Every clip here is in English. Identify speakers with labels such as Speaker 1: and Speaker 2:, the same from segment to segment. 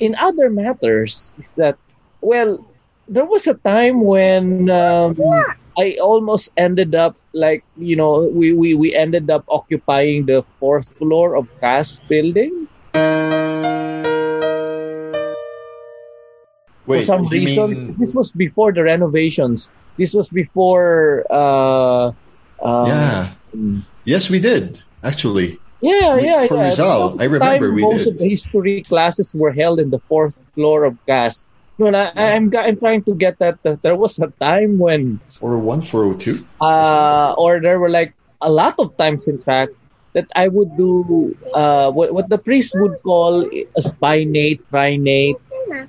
Speaker 1: in other matters, is that well, there was a time when um, I almost ended up like you know we, we, we ended up occupying the fourth floor of CAS building.
Speaker 2: Wait,
Speaker 1: For some reason,
Speaker 2: mean-
Speaker 1: this was before the renovations. This was before. Uh, uh,
Speaker 2: yeah. Yes, we did actually.
Speaker 1: Yeah,
Speaker 2: We-
Speaker 1: yeah,
Speaker 2: for
Speaker 1: yeah.
Speaker 2: Rizal, I remember we
Speaker 1: most
Speaker 2: did.
Speaker 1: of the history classes were held in the fourth floor of CAS. No, and I, I'm I'm trying to get that. there was a time when,
Speaker 2: Or one four oh two.
Speaker 1: uh, or there were like a lot of times, in fact, that I would do uh, what what the priest would call a spinate, trinate.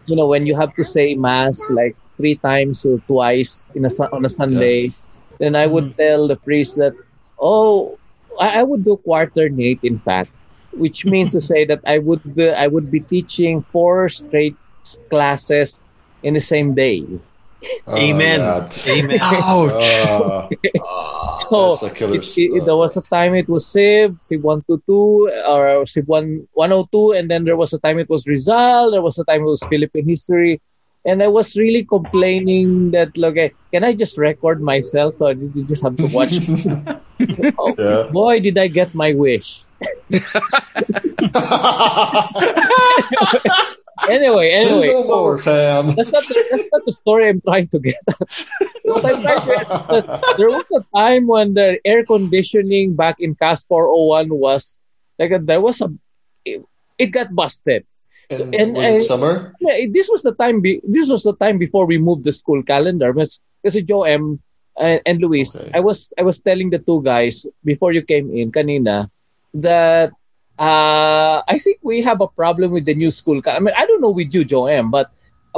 Speaker 1: You know, when you have to say mass like three times or twice in a on a Sunday, then I would tell the priest that, oh, I, I would do quaternate, in fact, which means to say that I would uh, I would be teaching four straight classes in the same day.
Speaker 3: Amen. Amen.
Speaker 2: Uh,
Speaker 1: So
Speaker 2: that's a killer.
Speaker 1: it, it, there was a time it was Civ, Civ 122, or Civ 1, 102, and then there was a time it was Rizal, there was a time it was Philippine history. And I was really complaining that, look, eh, can I just record myself or did you just have to watch? oh,
Speaker 2: Yeah.
Speaker 1: Boy, did I get my wish. anyway, anyway.
Speaker 2: Sizzle more, fam.
Speaker 1: That's not, the, that's not the story I'm trying to get at. what I'm trying to get at there was a time when the air conditioning back in CAS 401 was like there was a it, it got busted.
Speaker 2: And
Speaker 1: and-
Speaker 2: was it summer?
Speaker 1: Yeah, this was the time. Be, this was the time before we moved the school calendar. Because Joem and, and Luis,
Speaker 2: Okay.
Speaker 1: I was I was telling the two guys before you came in kanina that uh, I think we have a problem with the new school. I mean, I don't know with you, Joem, but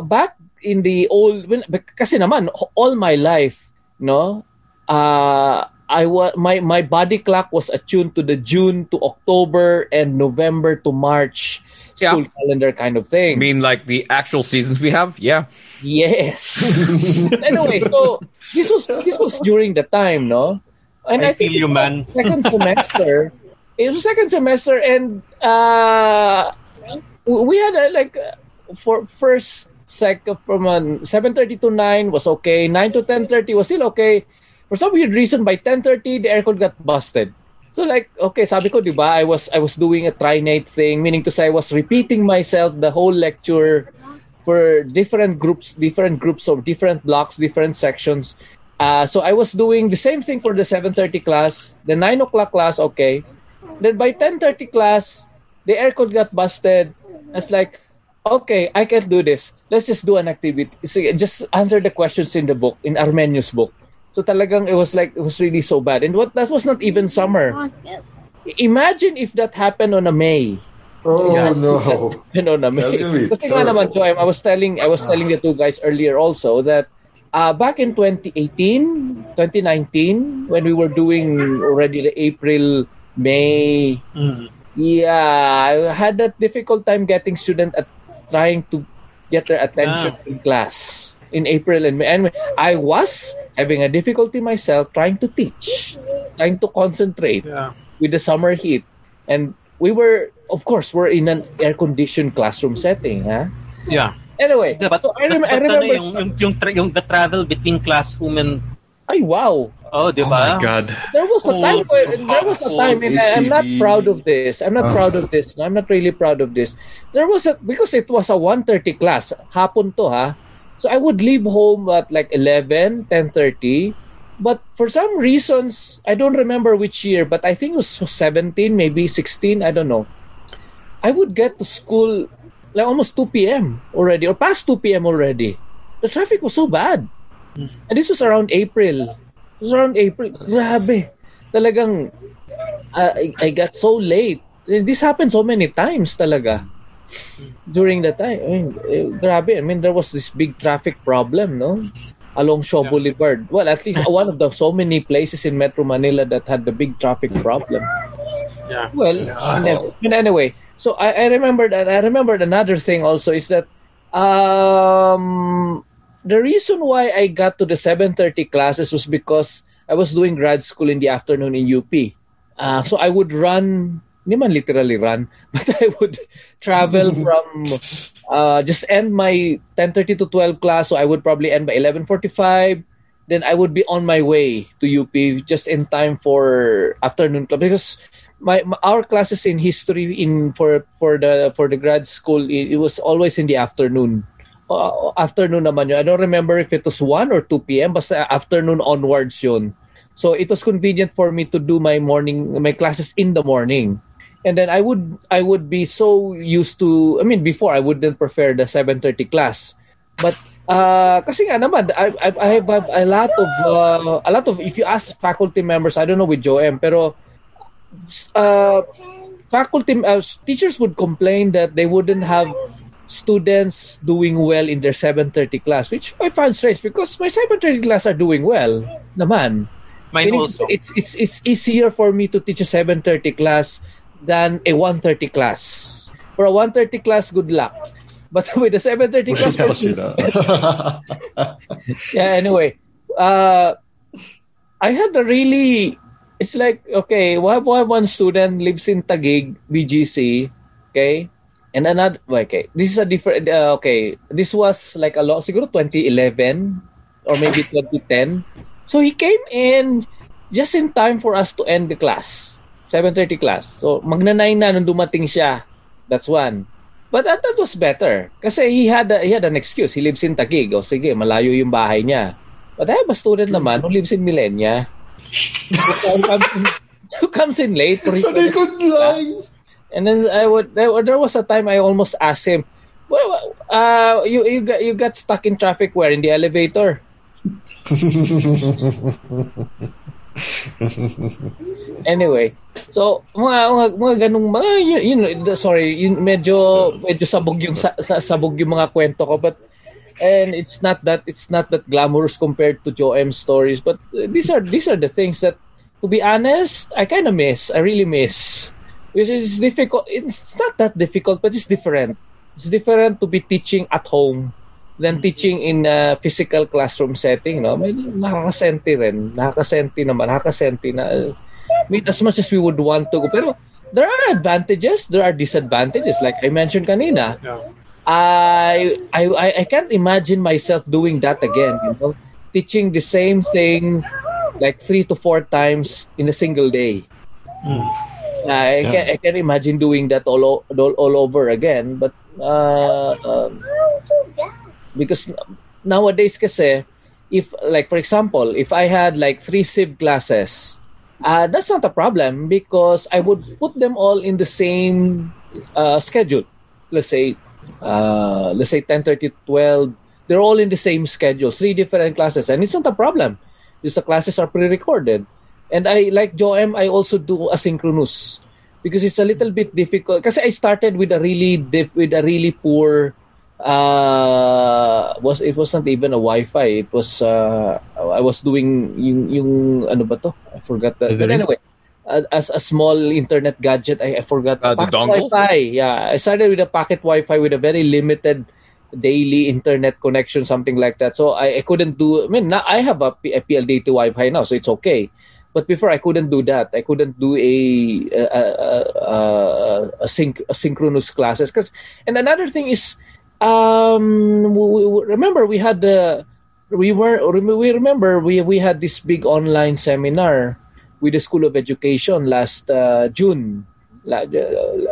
Speaker 1: back in the old, when, kasi naman all my life, no, uh, I was my my body clock was attuned to the June to October and November to March
Speaker 4: Yeah.
Speaker 1: school calendar kind of thing.
Speaker 4: I mean, like the actual seasons we have? Yeah.
Speaker 1: Yes. anyway, so this was this was during the time, no? And
Speaker 3: I
Speaker 1: I, think
Speaker 3: feel you, man.
Speaker 1: Second semester. It was second semester, and uh, we had a, like uh, for first sec from um, seven thirty to nine was okay. Nine to ten thirty was still okay. For some weird reason, by ten thirty the aircon got busted. So like, okay, sabi ko, di ba, I was I was doing a trinate thing, meaning to say I was repeating myself the whole lecture for different groups, different groups of different blocks, different sections. Uh, so I was doing the same thing for the 7:30 class, the 9 o'clock class, okay. Then by 10:30 class, the aircon got busted. I was like, okay, I can't do this. Let's just do an activity. Sige, just answer the questions in the book, in Armenius book. So talagang it was like it was really so bad. And what that was not even summer. Imagine if that happened on a May.
Speaker 2: Oh
Speaker 1: Yeah.
Speaker 2: no.
Speaker 1: you know naman.
Speaker 2: That's gonna be
Speaker 1: Kasi nga naman,
Speaker 2: terrible.
Speaker 1: Joy, I was telling I was telling the two guys earlier also that uh, back in 2018, 2019, when we were doing already the April, May,
Speaker 3: Mm.
Speaker 1: yeah, I had a difficult time getting student at trying to get their attention
Speaker 3: Ah.
Speaker 1: in class in April and May. And I was having a difficulty myself trying to teach, trying to concentrate
Speaker 3: Yeah.
Speaker 1: with the summer heat. And we were, of course, we're in an air-conditioned classroom setting, huh?
Speaker 3: Yeah.
Speaker 1: Anyway,
Speaker 3: But,
Speaker 1: so I, rem-
Speaker 3: but
Speaker 1: I
Speaker 3: ano,
Speaker 1: remember,
Speaker 3: yung, yung, yung, tra- yung the travel between classroom and
Speaker 1: ay wow,
Speaker 3: oh, di
Speaker 4: Oh my God.
Speaker 1: there was a time where, there was a time, and I, I'm not proud of this. I'm not
Speaker 2: Ah.
Speaker 1: proud of this. No, I'm not really proud of this. There was a, because it was a 1.30 class, hapon to ha, so I would leave home at like 11, 10.30, but for some reasons, I don't remember which year, but I think it was 17, maybe 16, I don't know. I would get to school like almost 2 p.m. already, or past 2 p.m. already. The traffic was so bad. And this was around April. It was around April. Grabe. Talagang, uh, I, I got so late. This happened so many times talaga. During the time. I mean, eh, grabe. I mean, there was this big traffic problem, no? Along Shaw Boulevard. Well, at least one of the so many places in Metro Manila that had the big traffic problem.
Speaker 3: Yeah.
Speaker 1: Well, and then- and anyway, so I, I remembered and I remembered another thing also is that um the reason why I got to the 7:30 classes was because I was doing grad school in the afternoon in UP. Uh, so I would run hindi man literally run, but I would travel from uh, just end my 10:30 to 12 class, so I would probably end by 11:45. Then I would be on my way to UP just in time for afternoon club because my, my our classes in history in for for the for the grad school it, it was always in the afternoon. Uh, afternoon naman yun. I don't remember if it was 1 or 2 p.m. Basta afternoon onwards yun. So it was convenient for me to do my morning my classes in the morning and then I would I would be so used to I mean before I wouldn't prefer the 7:30 class but uh kasi nga naman I I, I have a lot of uh, a lot of if you ask faculty members I don't know with Joem pero uh faculty uh, teachers would complain that they wouldn't have students doing well in their 7:30 class which I find strange because my 7:30 class are doing well naman
Speaker 3: Mine also.
Speaker 1: It's, it's it's easier for me to teach a 7:30 class than a 130 class. For a 130 class, good luck. But with a 730 class, yeah. Anyway, uh, I had a really. It's like okay, one one student lives in Taguig, BGC, okay, and another. Okay, this is a different. Uh, okay, this was like a lot. Siguro 2011 or maybe 2010. So he came in just in time for us to end the class. 7.30 class. So, magna-9 na nung dumating siya. That's one. But that, that was better. Kasi he had, a, he had an excuse. He lives in Taguig. O sige, malayo yung bahay niya. But I have a student naman who lives in Millenia. who, comes in, who comes in late.
Speaker 2: Sa likod lang.
Speaker 1: And then I would, there, there was a time I almost asked him, well, uh, you, you, got, you got stuck in traffic where? In the elevator? anyway, so mga mga, mga ganung mga yun, yun sorry, yun, medyo medyo sabog yung sa, sa, sabog yung mga kwento ko but and it's not that it's not that glamorous compared to Joe M stories but these are these are the things that to be honest I kind of miss I really miss because it's difficult it's not that difficult but it's different. It's different to be teaching at home than teaching in a physical classroom setting, no? May nakakasenti rin. Nakakasenti naman. Nakakasenti na. I mean, as much as we would want to go. Pero there are advantages, there are disadvantages. Like I mentioned kanina. Yeah. I, I, I can't imagine myself doing that again, you know? Teaching the same thing like three to four times in a single day. Mm. Uh, I, yeah. can, I can imagine doing that all, all, all over again. But uh, um, because nowadays kasi if like for example if i had like three civ classes uh, that's not a problem because i would put them all in the same uh, schedule. Let's say uh, let's say 10 30 12 they're all in the same schedule three different classes and it's not a problem. Because the classes are pre-recorded. And i like joem i also do asynchronous because it's a little bit difficult. Because i started with a really diff, with a really poor uh, was it was not even a Wi-Fi. It was uh, I was doing yung yung ano ba to? I forgot that. But anyway, as a small internet gadget, I, I forgot.
Speaker 4: Uh, the dongle.
Speaker 1: Wi-Fi. Yeah, I started with a pocket Wi-Fi with a very limited daily internet connection, something like that. So I, I couldn't do. I mean, now I have a, a PLDT Wi-Fi now, so it's okay. But before I couldn't do that. I couldn't do a a, a, a, a, synch, a synchronous classes. Cause, and another thing is um, we, we, remember we had the we were we remember we we had this big online seminar with the School of Education last uh, June, uh,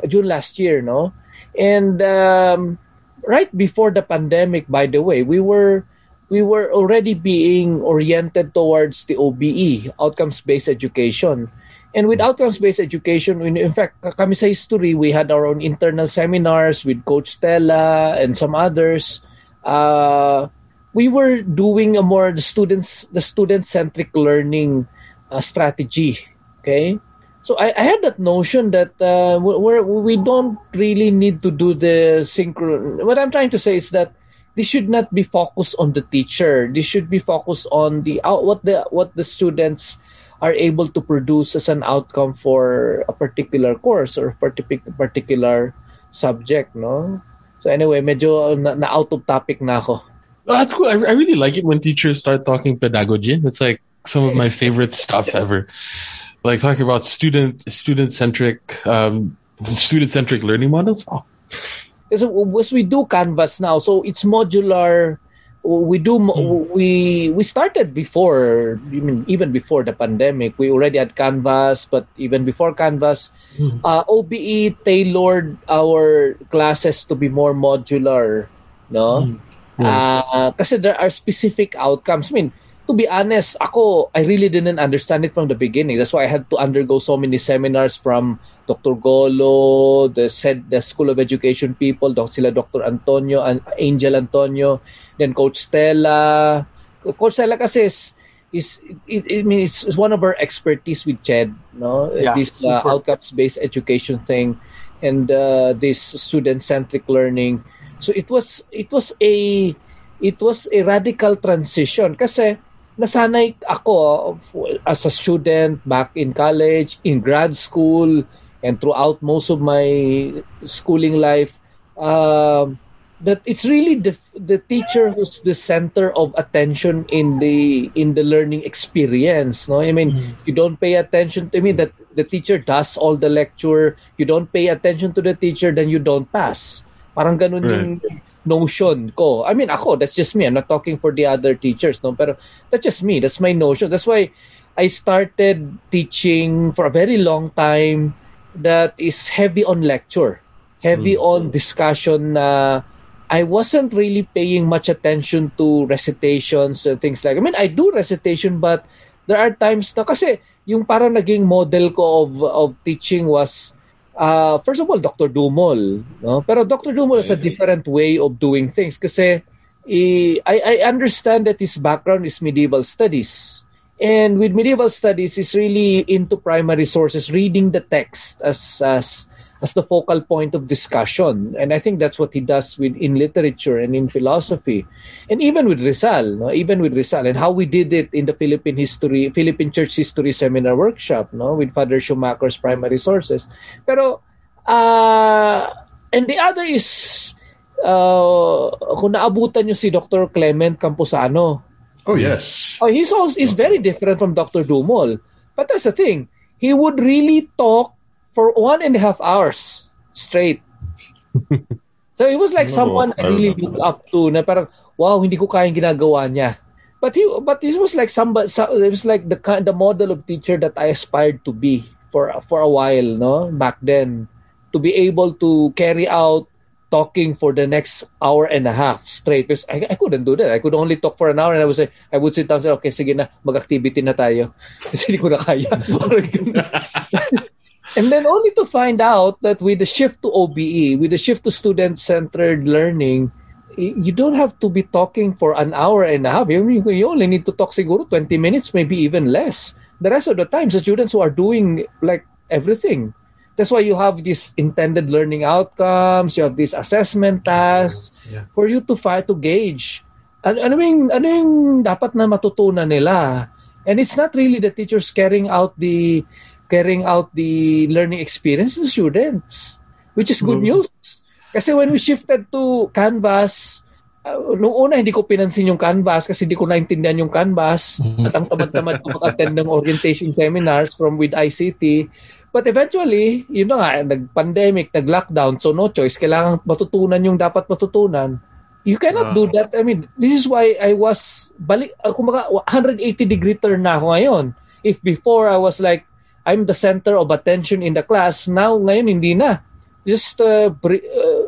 Speaker 1: June last year, no, and um, right before the pandemic. By the way, we were we were already being oriented towards the OBE, outcomes based education. And with outcomes-based education, in fact, kami sa history, we had our own internal seminars with Coach Stella and some others. Uh, we were doing a more the students the student-centric learning uh, strategy. Okay, so I, I had that notion that uh, we're, we don't really need to do the synchron. What I'm trying to say is that this should not be focused on the teacher. This should be focused on the what the what the students are able to produce as an outcome for a particular course or particular subject, no? So anyway, medyo na, na out of topic na ako.
Speaker 5: Oh, that's cool. I, I really like it when teachers start talking pedagogy. It's like some of my favorite stuff ever. like talking about student student centric um, student centric learning models. Wow.
Speaker 1: Because as we do Canvas now, so it's modular. We do mm. we we started before I mean, even before the pandemic. We already had Canvas, but even before Canvas, mm. uh, OBE tailored our classes to be more modular. No, mm. uh, kasi there are specific outcomes. I mean, to be honest, ako, I really didn't understand it from the beginning. That's why I had to undergo so many seminars from Dr. Golo, the said the School of Education people, sila Dr. Antonio, Angel Antonio, then Coach Stella. Coach Stella kasi is, is it, it, I mean, it's, it's one of our expertise with CHED, no?
Speaker 3: Yeah,
Speaker 1: this uh, outcomes-based education thing and uh, this student-centric learning. So it was it was a it was a radical transition kasi nasanay ako as a student back in college, in grad school, and throughout most of my schooling life, uh, that it's really the the teacher who's the center of attention in the in the learning experience. No, I mean mm-hmm. you don't pay attention to I me mean, that the teacher does all the lecture. You don't pay attention to the teacher, then you don't pass. Parang ganun right. yung notion ko. I mean, ako, that's just me. I'm not talking for the other teachers, no? Pero that's just me. That's my notion. That's why I started teaching for a very long time that is heavy on lecture, heavy mm. on discussion uh, I wasn't really paying much attention to recitations and things like I mean, I do recitation but there are times na kasi yung parang naging model ko of of teaching was uh, first of all, Dr. Dumol. No? Pero Dr. Dumol is a different way of doing things kasi I, I understand that his background is medieval studies. And with medieval studies, he's really into primary sources, reading the text as, as as the focal point of discussion. And I think that's what he does with in literature and in philosophy. And even with Rizal, no? even with Rizal, and how we did it in the Philippine history, Philippine Church History Seminar Workshop, no? with Father Schumacher's primary sources. Pero, uh, and the other is, uh, kung naabutan nyo si Dr. Clement Camposano.
Speaker 2: Oh, hmm. yes.
Speaker 1: Oh, he's, also, he's very different from Dr. Dumol. But that's the thing. He would really talk for one and a half hours straight. so it was like someone I really looked up to na parang, wow, hindi ko kayang ginagawa niya. But he, but this was like somebody, it was like the kind, the model of teacher that I aspired to be for for a while, no, back then, to be able to carry out talking for the next hour and a half straight. Because I, I couldn't do that. I could only talk for an hour and I would say, I would sit down and say, okay, sige na, mag-activity na tayo. Kasi hindi ko na kaya. And then only to find out that with the shift to OBE, with the shift to student-centered learning, you don't have to be talking for an hour and a half. You, you only need to talk siguro 20 minutes, maybe even less. The rest of the time, the students who are doing like everything. That's why you have these intended learning outcomes, you have these assessment tasks yeah. for you to fight to gauge ano, ano yung, ano yung dapat na matutunan nila. And it's not really the teachers carrying out the carrying out the learning experience of students, which is good mm-hmm. news. Kasi when we shifted to Canvas, uh, nung una hindi ko pinansin yung Canvas kasi hindi ko naintindihan yung Canvas mm-hmm. at ang tamad-tamad ko mag-attend ng orientation seminars from with ICT. But eventually, yun na nga, nag-pandemic, nag-lockdown, so no choice, kailangan matutunan yung dapat matutunan. You cannot uh, do that. I mean, this is why I was, balik, uh, kumbaga, 180 degree turn na ako ngayon. If before I was like, I'm the center of attention in the class. Now, ngayon, hindi na. Just, uh, uh,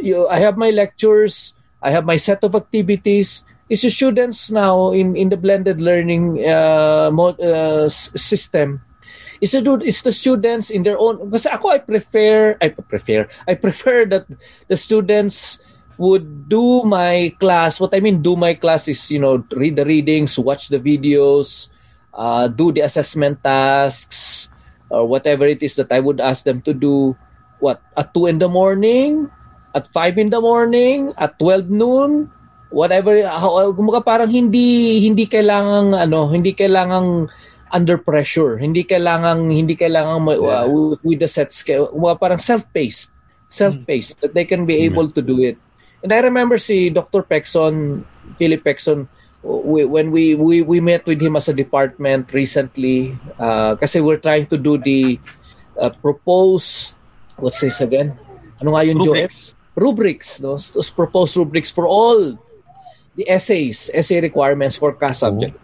Speaker 1: you, I have my lectures, I have my set of activities. It's the students now in, in the blended learning uh, mod, uh, system. It's the, it's the students in their own, kasi ako, I prefer, I prefer, I prefer that the students would do my class. What I mean, do my class is, you know, read the readings, watch the videos, uh, do the assessment tasks or whatever it is that I would ask them to do. What at two in the morning, at five in the morning, at 12 noon, whatever. Kumbaga parang hindi hindi kailangang ano, hindi kailangang under pressure. Hindi kailangang hindi kailangang uh, with the set scale. Kumbaga parang self-paced, self-paced mm. that they can be able mm. to do it. And I remember si Dr. Pexon, Philip Pexon, we, when we, we we met with him as a department recently, uh, kasi we're trying to do the uh, proposed what's this again? Ano nga yun, Joe?
Speaker 3: Rubrics.
Speaker 1: Rubrics, no? Those proposed rubrics for all the essays, essay requirements for CAS subject.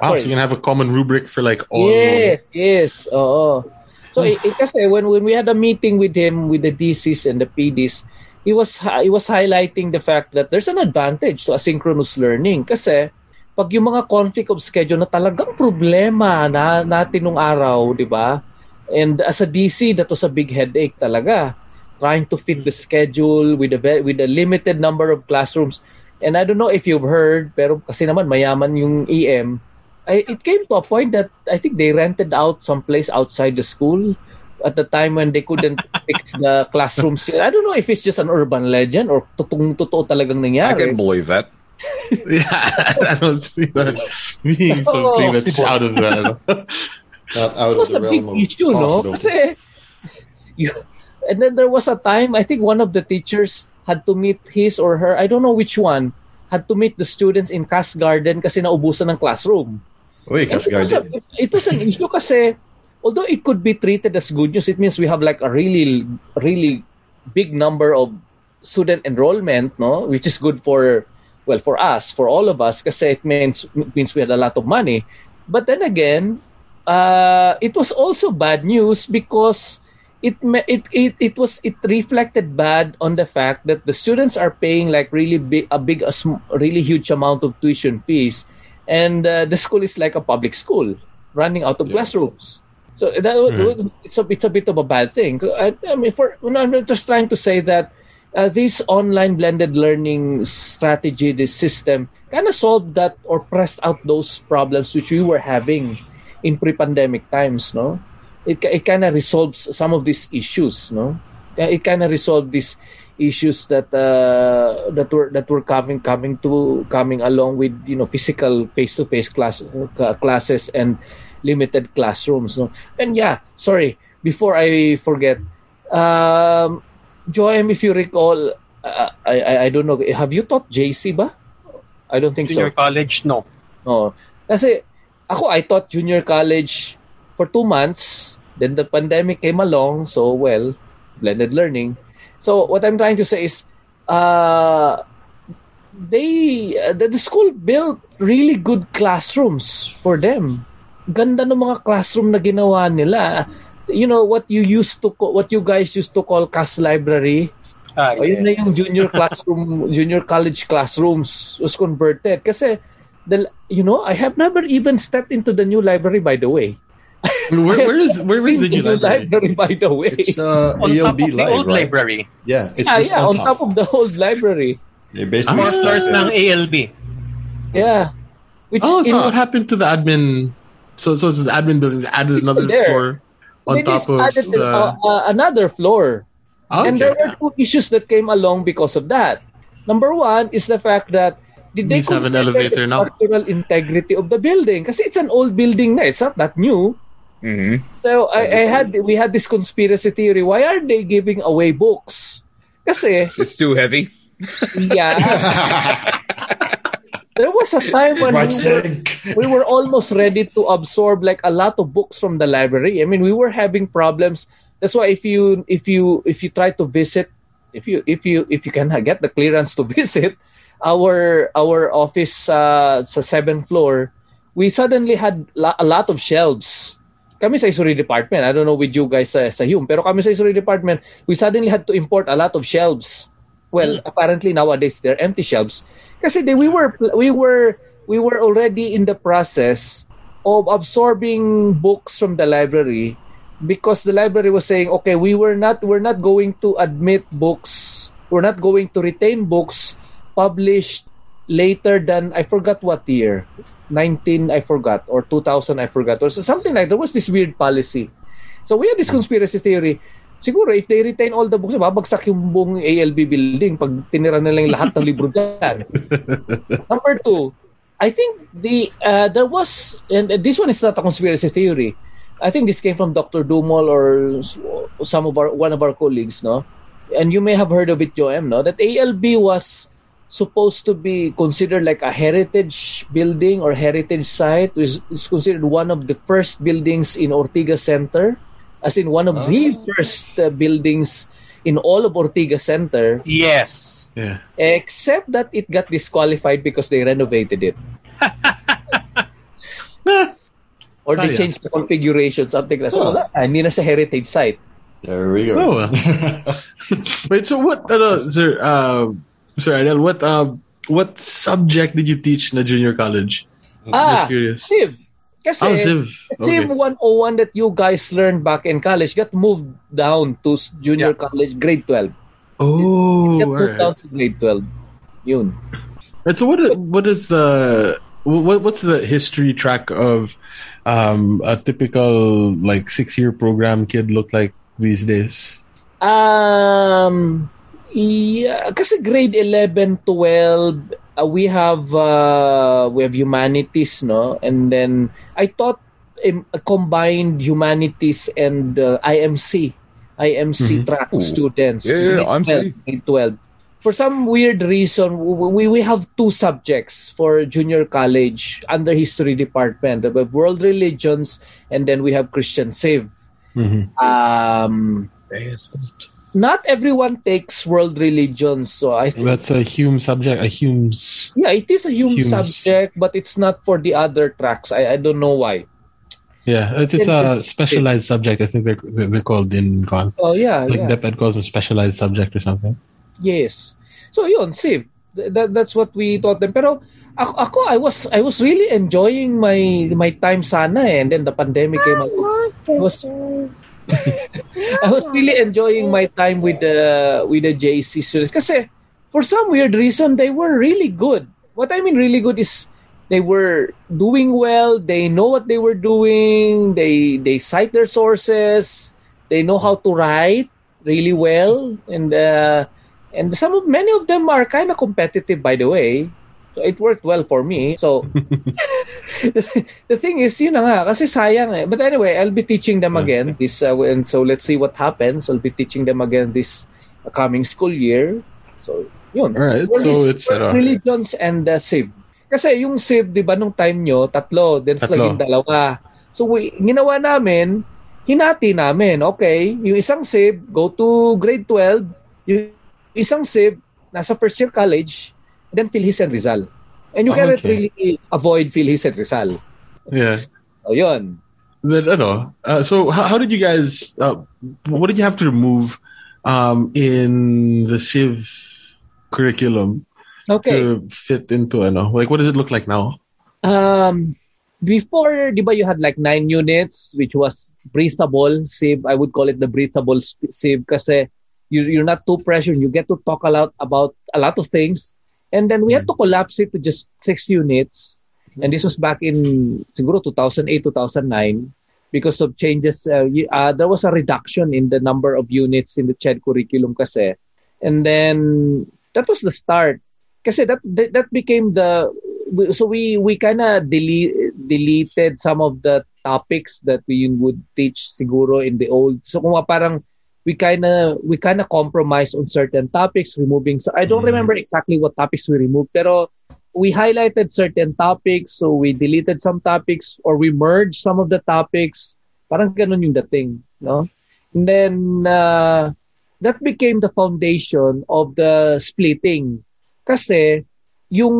Speaker 5: Wow,
Speaker 1: Sorry.
Speaker 5: so you can have a common rubric for like all.
Speaker 1: Yes, yes. Oo. So eh, kasi when when we had a meeting with him with the DCs and the PDs, he was he was highlighting the fact that there's an advantage to asynchronous learning kasi pag yung mga conflict of schedule na talagang problema na natin nung araw, 'di ba? And as a DC, that was a big headache talaga trying to fit the schedule with a with a limited number of classrooms. And I don't know if you've heard, pero kasi naman mayaman yung EM, I, it came to a point that I think they rented out some place outside the school at the time when they couldn't fix the classrooms. I don't know if it's just an urban legend or totoong totoo talagang
Speaker 4: I
Speaker 1: nangyari.
Speaker 4: can believe that.
Speaker 5: yeah, I don't see that being something that's out of uh,
Speaker 2: Not out of
Speaker 1: was
Speaker 2: the
Speaker 1: a big
Speaker 2: realm of
Speaker 1: issue, no? Kasi, you, and then there was a time, I think one of the teachers had to meet his or her, I don't know which one, had to meet the students in CAS Garden kasi naubusan ng classroom.
Speaker 2: Uy,
Speaker 1: And it, was a,
Speaker 2: Guardian.
Speaker 1: it was an issue kasi although it could be treated as good news, it means we have like a really, really big number of student enrollment, no? Which is good for, well, for us, for all of us, kasi it means, it means we had a lot of money. But then again, uh, it was also bad news because it, it it it was it reflected bad on the fact that the students are paying like really big a big a sm- really huge amount of tuition fees and uh, the school is like a public school running out of
Speaker 2: Yeah.
Speaker 1: classrooms. So that it's a it's a bit of a bad thing. I, I mean for I'm just trying to say that uh, this online blended learning strategy this system kind of solved that or pressed out those problems which we were having in pre-pandemic times no? It, it kind of resolves some of these issues no? It kind of resolved these issues that uh, that were that were coming coming to coming along with you know physical face-to-face class uh, classes and limited classrooms no and yeah sorry before i forget um Joem, if you recall uh, I, I i don't know have you taught jc ba i don't think so
Speaker 3: Junior college, no.
Speaker 1: Oh, kasi ako I taught junior college for two months. Then the pandemic came along, so well, blended learning. So what I'm trying to say is, uh, they uh, the, the school built really good classrooms for them. Ganda ng mga classroom na ginawa nila. You know what you used to what you guys used to call class library.
Speaker 3: Ah,
Speaker 1: O yun na yung junior classroom, junior college classrooms was converted. Kasi, the, you know, I have never even stepped into the new library, by the way.
Speaker 5: where, where is where is the
Speaker 1: Into
Speaker 5: new library?
Speaker 1: by the way.
Speaker 2: It's uh,
Speaker 3: on top
Speaker 2: ALB
Speaker 3: of the
Speaker 2: live,
Speaker 3: old
Speaker 2: right?
Speaker 3: library.
Speaker 2: Yeah, it's
Speaker 1: yeah,
Speaker 2: just
Speaker 1: yeah,
Speaker 2: on,
Speaker 1: on top of the old library.
Speaker 2: They basically
Speaker 3: Four
Speaker 5: Ah.
Speaker 3: floors ng ALB.
Speaker 1: Yeah. Which,
Speaker 5: Oh, so
Speaker 1: know,
Speaker 5: what happened to the admin? So so it's the admin building. They added another
Speaker 1: there.
Speaker 5: floor on
Speaker 1: they
Speaker 5: top of.
Speaker 1: added
Speaker 5: Uh,
Speaker 1: uh, uh, another floor. And
Speaker 5: okay.
Speaker 1: there were two issues that came along because of that. Number one is the fact that did they
Speaker 5: Needs to have an elevator
Speaker 1: the
Speaker 5: now.
Speaker 1: structural integrity of the building? Kasi it's an old building na. It's not that new.
Speaker 4: Hmm
Speaker 1: So I, I had we had this conspiracy theory. Why are they giving away books? Kasi
Speaker 4: It's too heavy.
Speaker 1: yeah, there was a time when we were, we were almost ready to absorb like a lot of books from the library. I mean, we were having problems. That's why if you if you if you try to visit, if you if you if you can get the clearance to visit our our office uh, sa seventh floor, we suddenly had la- a lot of shelves. Kami sa history department, I don't know with you guys sa, sa Hume, pero kami sa history department, we suddenly had to import a lot of shelves. Well, mm. apparently nowadays they're empty shelves. Kasi they, we were we were we were already in the process of absorbing books from the library because the library was saying, okay, we were not we're not going to admit books, we're not going to retain books published later than I forgot what year. 19 I forgot or 2000 I forgot or so- something like there was this weird policy. So we had this conspiracy theory. Siguro if they retain all the books, babagsak yung buong ALB building pag tinira nila yung lahat ng libro dyan. Number two, I think the uh, there was and this one is not a conspiracy theory. I think this came from Dr. Dumol or some of our one of our colleagues, no. And you may have heard of it, Joem, no, that ALB was supposed to be considered like a heritage building or heritage site. Is is considered one of the first buildings in Ortigas Center, as in one of the first uh, buildings in all of Ortigas Center.
Speaker 3: Yes.
Speaker 5: Yeah.
Speaker 1: Except that it got disqualified because they renovated it. or they changed the configuration, something like that. So,
Speaker 2: Oh.
Speaker 1: wala, hindi na heritage site.
Speaker 2: There we go.
Speaker 5: Oh, well. Wait, so what, ano, sir, uh, sir Arnel, what, uh, what subject did you teach in the junior college?
Speaker 1: Ah,
Speaker 5: Just curious.
Speaker 1: Civ. Kasi,
Speaker 5: Oh, Civ.
Speaker 1: Civ 101 that you guys learned back in college got moved down to junior college, grade 12.
Speaker 5: Oh, It
Speaker 1: Got moved down to grade 12. Yun.
Speaker 5: Right, so what, what is the, what, what's the history track of, um, a typical, like, six-year program kid look like these days?
Speaker 1: Um, yeah, kasi grade 11, 12, uh, we have uh, we have humanities, no? And then I taught um, a combined humanities and uh, IMC, IMC
Speaker 5: Mhm.
Speaker 1: track
Speaker 4: Ooh.
Speaker 1: students.
Speaker 4: Yeah, yeah, IMC.
Speaker 1: 12, grade 12. For some weird reason, we, we have two subjects for junior college under history department. We have world religions, and then we have Christian save.
Speaker 5: Mm-hmm.
Speaker 1: Um, not everyone takes world religions so i think
Speaker 5: That's a Hume subject, a Hume's.
Speaker 1: yeah it is a human
Speaker 5: Humes.
Speaker 1: subject but it's not for the other tracks i, I don't know why
Speaker 5: Yeah, it's, it's a specialized subject. I think they're, they're called in Con.
Speaker 1: oh yeah
Speaker 5: Like
Speaker 1: yeah
Speaker 5: DepEd calls them specialized subject or something.
Speaker 1: yes so yun see th- that, that's what we taught them pero ako, ako i was i was really enjoying my my time sana eh. and then the pandemic came out I was I was really enjoying my time with the with the JC students kasi for some weird reason they were really good. What I mean really good is they were doing well, they know what they were doing, they they cite their sources, they know how to write really well and uh, and some of many of them are kind of competitive by the way. It worked well for me. So the, the thing is, yun na nga, kasi sayang eh. But anyway, I'll be teaching them again this, uh, and so let's see what happens. I'll be teaching them again this coming school year. So, yun.
Speaker 5: Alright,
Speaker 1: World
Speaker 5: so it's,
Speaker 1: world
Speaker 5: ano,
Speaker 1: religions and uh, civ. Kasi yung civ, di ba, nung time nyo, tatlo, then
Speaker 5: Tatlo.
Speaker 1: naging dalawa. So, we, ginawa namin, hinati namin, okay, yung isang civ, go to grade 12, yung isang civ, nasa first year college, then Philhis and Rizal. And you
Speaker 5: Oh,
Speaker 1: cannot
Speaker 5: okay.
Speaker 1: really avoid Philhis and Rizal.
Speaker 5: yeah.
Speaker 1: So, yun.
Speaker 5: Then, ano, uh, so how, how did you guys, uh, what did you have to remove um, in the Civ curriculum
Speaker 1: Okay.
Speaker 5: to fit into, ano, like what does it look like now?
Speaker 1: Um, before, di ba, you had like nine units, which was breathable Civ. I would call it the breathable Civ kasi you, you're not too pressured. You get to talk a lot about a lot of things. And then we had to collapse it to just six units. And this was back in siguro 2008, 2009 because of changes. Uh, uh, there was a reduction in the number of units in the CHED curriculum kasi. And then that was the start. Kasi that that, that became the so we we kind of delete, deleted some of the topics that we would teach siguro in the old so kung parang we kind of we kind of compromise on certain topics removing so I don't
Speaker 5: Mhm.
Speaker 1: remember exactly what topics we removed pero we highlighted certain topics so we deleted some topics or we merged some of the topics. Parang ganun yung dating no? And then uh, that became the foundation of the splitting. Kasi yung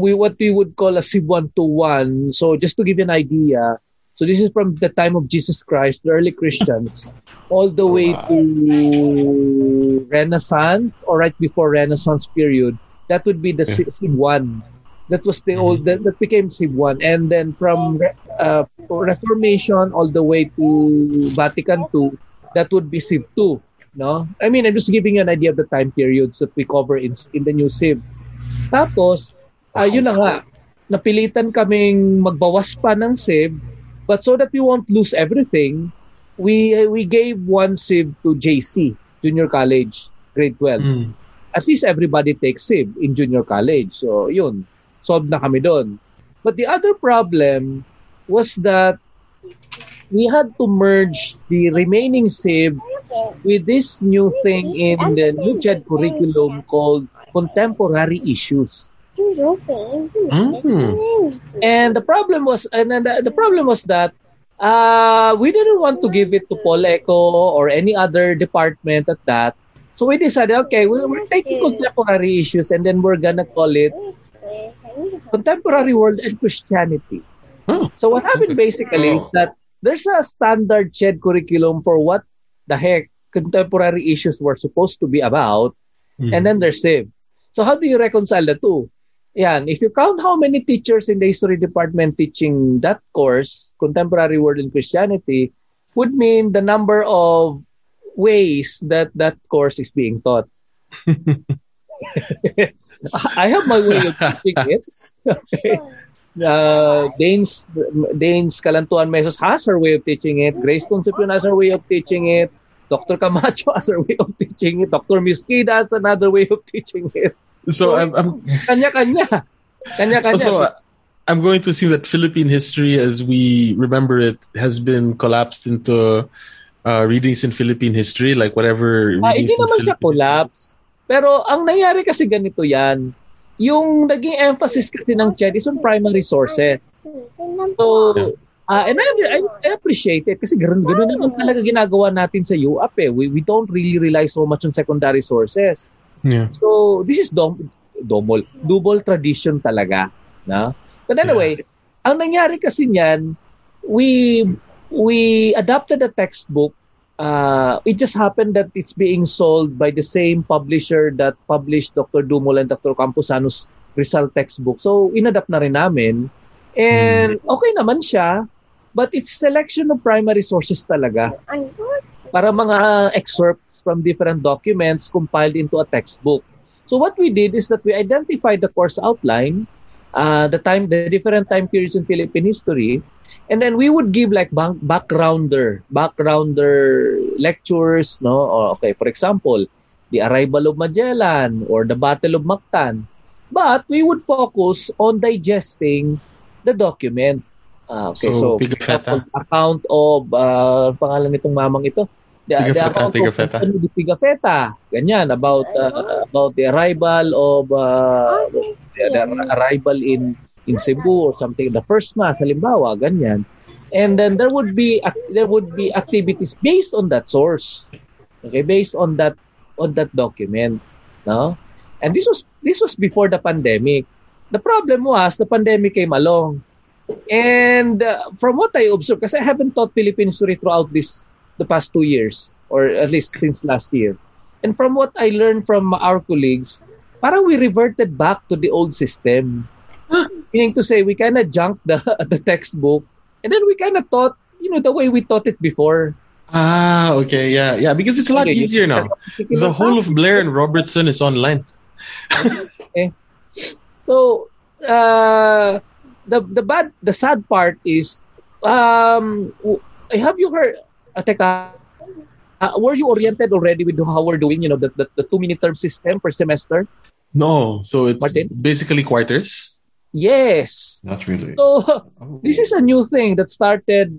Speaker 1: we what we would call a SIB 121 so just to give you an idea so this is from the time of Jesus Christ the early Christians all the way to Renaissance or right before Renaissance period that would be the
Speaker 5: Yeah.
Speaker 1: 1 that was the old that, that became 1 and then from uh, Reformation all the way to Vatican II that would be SIB 2 no? I mean I'm just giving you an idea of the time periods that we cover in in the new SIB tapos, ayun na nga, napilitan kaming magbawas pa ng SIV, but so that we won't lose everything, we we gave one SIV to JC, Junior College, grade 12.
Speaker 5: Mm.
Speaker 1: At least everybody takes SIV in junior college. So, yun. Solved na kami doon. But the other problem was that we had to merge the remaining SIV with this new thing in the new CHED curriculum called contemporary issues.
Speaker 5: Mm.
Speaker 1: And the problem was, and then the, the problem was that uh, we didn't want to give it to Poleco or any other department at that. So we decided, okay, we, we're taking contemporary issues and then we're gonna call it contemporary world and Christianity.
Speaker 5: Oh.
Speaker 1: So what happened basically is that there's a standard CHED curriculum for what the heck contemporary issues were supposed to be about,
Speaker 5: Mm.
Speaker 1: and then there's Civ. So how do you reconcile the two? Yan, if you count how many teachers in the history department teaching that course, contemporary world and Christianity, would mean the number of ways that that course is being taught. I have my way of teaching it. Okay. Uh, Dane's, Dane's Kalantuan Mesos has her way of teaching it. Grace Concepcion has her way of teaching it. Dr. Camacho has her way of teaching it. Dr. Miskida has another way of teaching it.
Speaker 5: So I'm, I'm
Speaker 1: Kanya-kanya.
Speaker 5: so,
Speaker 1: Kanya-kanya.
Speaker 5: so uh, I'm going to assume that Philippine history, as we remember it, has been collapsed into uh, readings in Philippine history, like whatever
Speaker 1: Ah, hindi
Speaker 5: in
Speaker 1: naman siya collapse. Pero ang nangyari kasi ganito yan. Yung naging emphasis kasi ng CHED is on primary sources. So, ah and I, I, I appreciate it kasi ganoon ganoon naman talaga ginagawa natin sa UAP eh. We, we don't really rely so much on secondary sources.
Speaker 5: Yeah.
Speaker 1: So, this is dom, double, double tradition talaga. Na? But anyway, ang nangyari kasi niyan, we, we adopted a textbook. Uh, it just happened that it's being sold by the same publisher that published Dr. Dumol and Dr. Camposano's Rizal textbook. So, inadapt na rin namin. And okay naman siya, but it's selection of primary sources talaga para mga from different documents compiled into a textbook. So what we did is that we identified the course outline, uh, the time, the different time periods in Philippine history, and then we would give like bank, backgrounder, backgrounder lectures, no? Or, okay, for example, the arrival of Magellan or the Battle of Mactan. But we would focus on digesting the document. Ah, okay,
Speaker 5: So,
Speaker 1: so,
Speaker 5: Pigafetta.
Speaker 1: account of uh, pangalan nitong mamang ito. The, the
Speaker 5: Pigafetta,
Speaker 1: account
Speaker 5: Pigafetta.
Speaker 1: of de Pigafetta. Ganyan about uh, about the arrival of uh, the, the arrival in in Cebu or something the first mass halimbawa ganyan. And then there would be there would be activities based on that source. Okay, based on that on that document, no? And this was this was before the pandemic. The problem was the pandemic came along. And uh, from what I observed, because I haven't taught Philippine history throughout this the past two years, or at least since last year. And from what I learned from our colleagues, parang we reverted back to the old system. Meaning to say, we kind of junked the, the textbook, and then we kind of taught, you know, the way we taught it before.
Speaker 5: Ah, okay, yeah, yeah, because it's a lot
Speaker 1: Okay,
Speaker 5: easier now. The whole of Blair and Robertson is online.
Speaker 1: So, uh, the the bad, the sad part is, um, w- have you heard? Uh, teka, uh, were you oriented already with how we're doing? You know, the the, the two minute term system per semester.
Speaker 5: No, so it's
Speaker 1: Martin?
Speaker 5: basically quarters.
Speaker 1: Yes.
Speaker 2: Not really.
Speaker 1: So
Speaker 2: Oh.
Speaker 1: this is a new thing that started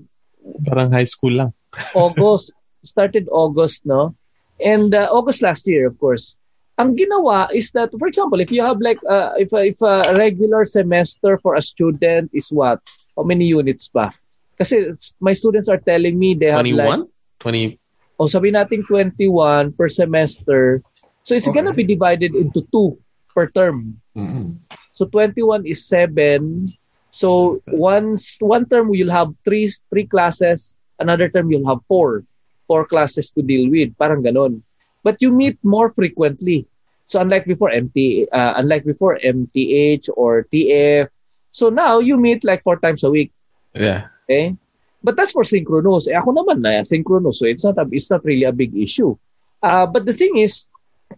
Speaker 5: Parang high school lang.
Speaker 1: August. started August, no? And uh, August last year, of course. Ang ginawa is that, for example, if you have like, uh, if, a- if a regular semester for a student is what? How many units pa? Kasi my students are telling me they have like,
Speaker 5: 21? 20.
Speaker 1: o sabi natin 21 per semester. So it's gonna be divided into two per term.
Speaker 2: Mm-mm.
Speaker 1: So 21 is 7. So once one term you'll have three three classes, another term you'll have four four classes to deal with, parang ganon. But you meet more frequently. So unlike before MT uh, unlike before MTH or TF, so now you meet like four times a week,
Speaker 5: Yeah.
Speaker 1: Okay? But that's for synchronous. Eh ako naman na synchronous, so it's not a, it's not really a big issue. Uh, but the thing is,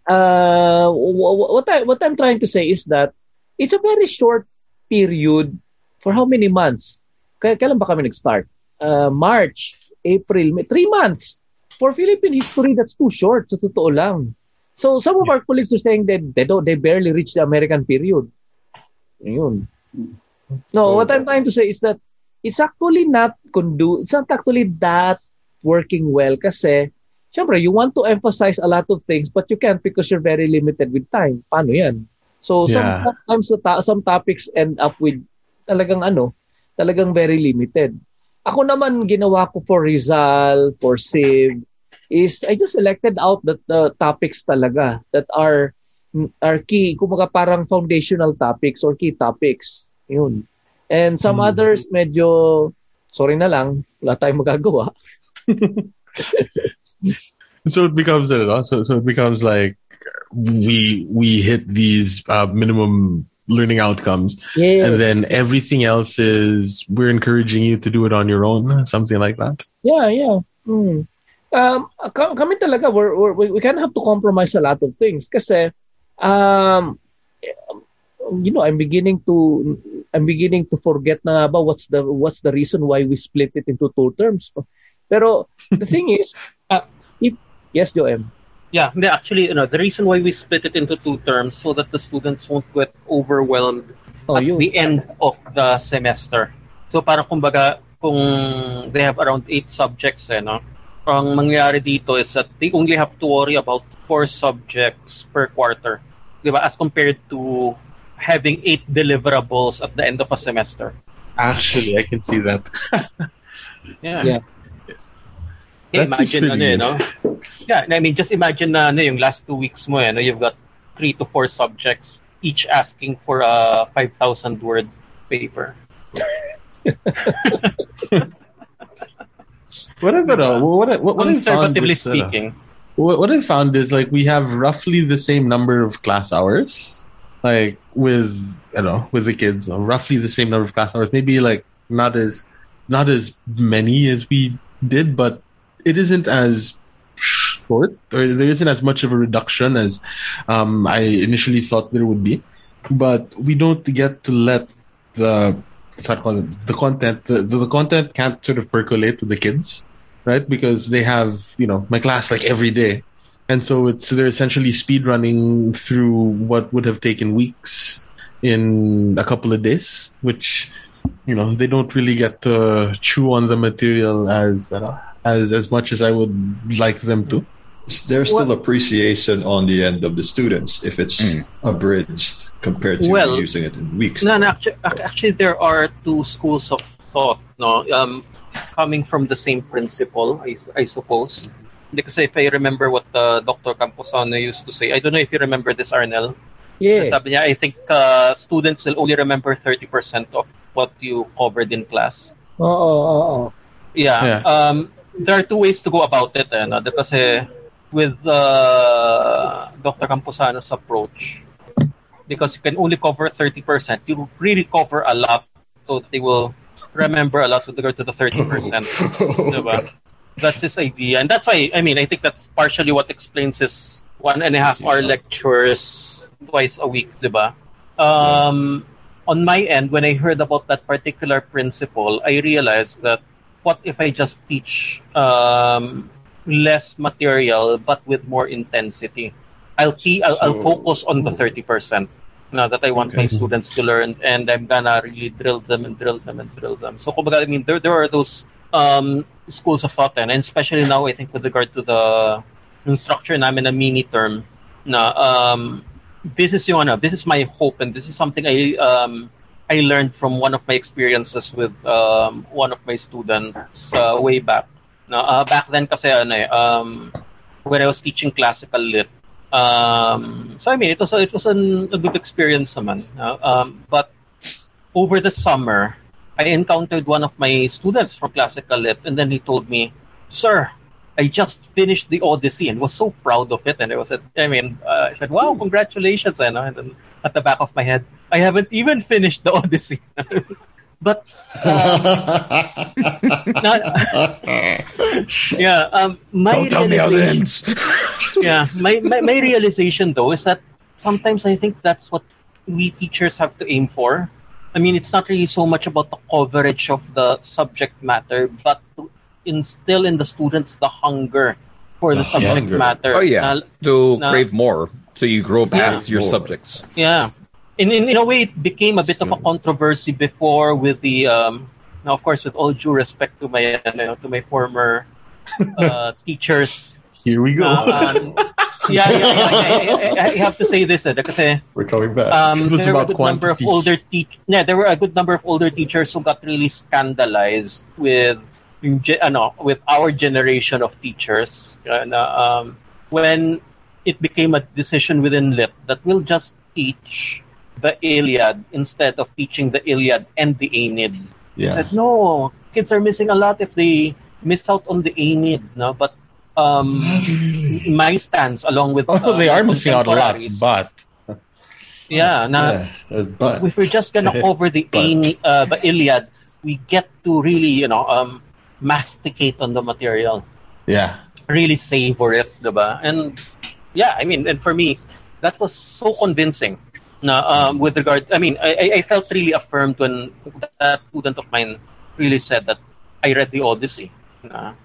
Speaker 1: uh, wh- wh- what I what I'm trying to say is that it's a very short period for how many months? Kaya kailan ba kami nag-start? Uh, March, April, May, three months. For Philippine history, that's too short. Sa totoo lang. So some of our colleagues are saying that they don't, they barely reach the American period. Yun. No, what I'm trying to say is that it's actually not condu it's not actually that working well kasi syempre, you want to emphasize a lot of things but you can't because you're very limited with time. Paano yan? So
Speaker 5: Yeah.
Speaker 1: some, sometimes some topics end up with talagang ano, talagang very limited. Ako naman ginawa ko for Rizal, for Civ, is I just selected out the, the topics talaga that are are key, kumbaga parang foundational topics or key topics. Yun. And some
Speaker 5: Hmm.
Speaker 1: others medyo sorry na lang, wala tayong magagawa.
Speaker 5: So it becomes, don't know, so, so it becomes like we, we hit these uh, minimum learning outcomes
Speaker 1: Yes.
Speaker 5: and then everything else is we're encouraging you to do it on your own, something like that.
Speaker 1: Yeah, yeah. Hmm. Um, kami talaga, we're, we're, we, we kind of have to compromise a lot of things kasi, um, you know, I'm beginning to, I'm beginning to forget na nga ba what's the, what's the reason why we split it into two terms. Pero the thing is, uh, if, yes, Joem.
Speaker 3: Yeah, actually, you know, the reason why we split it into two terms so that the students won't get overwhelmed
Speaker 1: Oh,
Speaker 3: at
Speaker 1: yun.
Speaker 3: the end of the semester. So parang kumbaga, kung they have around eight subjects, eh, no? ang mangyayari dito is that they only have to worry about four subjects per quarter. Di ba? As compared to having eight deliverables at the end of a semester.
Speaker 5: Actually, I can see that.
Speaker 3: Yeah.
Speaker 1: Yeah.
Speaker 3: Yeah,
Speaker 5: That's
Speaker 3: imagine ano
Speaker 5: pretty
Speaker 3: eh, no? Yeah, I mean, just imagine na ano, yung last two weeks mo, eh, no? you've got three to four subjects, each asking for a 5,000 word paper.
Speaker 5: What I, what, I- what, what, what I found
Speaker 3: Conservatively
Speaker 5: is, uh,
Speaker 3: speaking.
Speaker 5: what, what I found is like we have roughly the same number of class hours, like with you know with the kids, roughly the same number of class hours. Maybe like not as not as many as we did, but it isn't as short or there isn't as much of a reduction as um, I initially thought there would be. But we don't get to let the the content the, the, content can't sort of percolate with the kids right? Because they have, you know, my class like every day. And so it's they're essentially speed running through what would have taken weeks in a couple of days, which you know they don't really get to chew on the material as uh, as as much as I would like them to.
Speaker 2: There's still appreciation on the end of the students if it's abridged compared to
Speaker 3: Well,
Speaker 2: using it in weeks.
Speaker 3: No, no, actually, actually, there are two schools of thought, no, um, coming from the same principle, I, I suppose. Because if I remember what uh, Dr. Camposano used to say, I don't know if you remember this, Arnel.
Speaker 1: Yes.
Speaker 3: Sabi niya, I think uh, students will only remember 30% of what you covered in class.
Speaker 1: Oo, oo, oo.
Speaker 3: Yeah.
Speaker 5: Yeah.
Speaker 3: Um, there are two ways to go about it. Eh, no? Kasi with uh, Dr. Camposano's approach, because you can only cover 30%, you really cover a lot. So they will remember a lot with regard to the 30%. diba? That's his idea. And that's why, I mean, I think that's partially what explains his one and a half hour lectures twice a week, diba? Um, on my end, when I heard about that particular principle, I realized that what if I just teach um, less material but with more intensity? I'll, key, I'll, I'll focus on the 30% now that I want my students to learn and I'm gonna really drill them and drill them and drill them. So, kumbaga, I mean, there, there are those um, schools of thought and especially now, I think with regard to the yung structure namin na mini term na um, this is yung this is my hope and this is something I um, I learned from one of my experiences with um, one of my students uh, way back. Na uh, back then kasi ano eh, um, when I was teaching classical lit. Um, so I mean, it was a, it was an, a good experience naman. Uh, um, but over the summer, I encountered one of my students from classical lit, and then he told me, "Sir, I just finished the Odyssey and was so proud of it." And I was, at, I mean, uh, I said, "Wow, congratulations!" And, and then at the back of my head, I haven't even finished the Odyssey. but yeah, um, my
Speaker 4: Don't tell me how it ends.
Speaker 3: yeah, my, my my realization though is that sometimes I think that's what we teachers have to aim for. I mean, it's not really so much about the coverage of the subject matter, but to instill in the students the hunger for the,
Speaker 2: The
Speaker 3: subject
Speaker 2: hunger.
Speaker 3: matter.
Speaker 4: Oh yeah,
Speaker 3: Na-
Speaker 4: to
Speaker 3: na-
Speaker 4: crave more, so you grow past your
Speaker 2: More.
Speaker 4: subjects.
Speaker 3: yeah. In, in in a way, it became a bit of a controversy before with the um. Now, of course, with all due respect to my uh, you know, to my former uh, teachers,
Speaker 5: Here we go.
Speaker 3: Um, yeah, yeah, yeah, yeah, I, I have to say this, eh, kasi
Speaker 2: We're coming back.
Speaker 3: um,
Speaker 5: It was
Speaker 3: there were a
Speaker 5: about
Speaker 3: good number of older teach. Yeah, there were a good number of older teachers who got really scandalized with, yung ge- ano, with our generation of teachers. uh, um, when it became a decision within Lit that we'll just teach the Iliad instead of teaching the Iliad and the Aeneid.
Speaker 2: yeah.
Speaker 3: said, no, kids are missing a lot if they miss out on the Aeneid, no? But um, my stance, along with
Speaker 5: oh,
Speaker 3: uh,
Speaker 5: they are missing out a lot, but
Speaker 3: yeah, na,
Speaker 2: yeah. uh, but
Speaker 3: if we're just gonna cover the
Speaker 2: But-
Speaker 3: uh, the Iliad, we get to really, you know, um, masticate on the material,
Speaker 5: yeah.
Speaker 3: really savor it, diba? And yeah, I mean, and for me, that was so convincing. Na, um, with regard, I mean, I, I- I felt really affirmed when that student of mine really said that I read the Odyssey.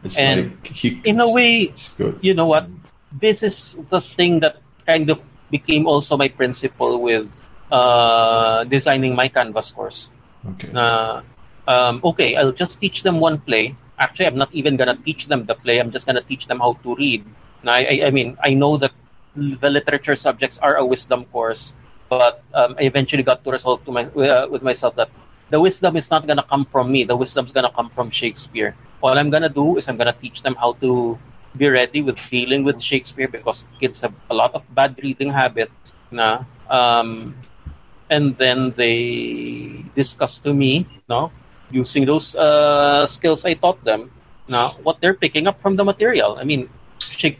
Speaker 2: It's
Speaker 3: and
Speaker 2: like
Speaker 3: in a way, you know what? This is the thing that kind of became also my principle with uh, designing my Canvas course.
Speaker 2: Okay.
Speaker 3: Na, um, okay, I'll just teach them one play. Actually, I'm not even gonna teach them the play. I'm just gonna teach them how to read. I, I, I mean, I know that the literature subjects are a wisdom course, but um, I eventually got to resolve to my uh, with myself that the wisdom is not gonna come from me. The wisdom's gonna come from Shakespeare. All I'm gonna do is I'm gonna teach them how to be ready with dealing with Shakespeare because kids have a lot of bad reading habits. Na, um, and then they discuss to me, no, using those uh, skills I taught them, now what they're picking up from the material. I mean,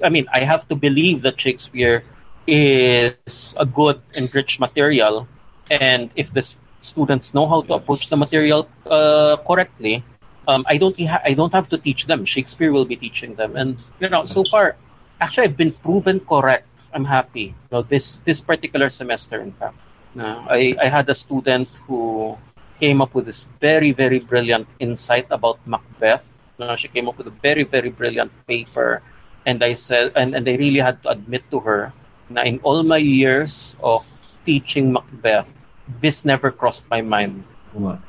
Speaker 3: I mean, I have to believe that Shakespeare is a good and rich material, and if the students know how to approach the material uh, correctly, um, I don't I don't have to teach them. Shakespeare will be teaching them, and you know, so far, actually, I've been proven correct. I'm happy. You know, this this particular semester, in fact. I, I had a student who came up with this very, very brilliant insight about Macbeth. No, she came up with a very, very brilliant paper. And I said, and, and I really had to admit to her that in all my years of teaching Macbeth, this never crossed my mind.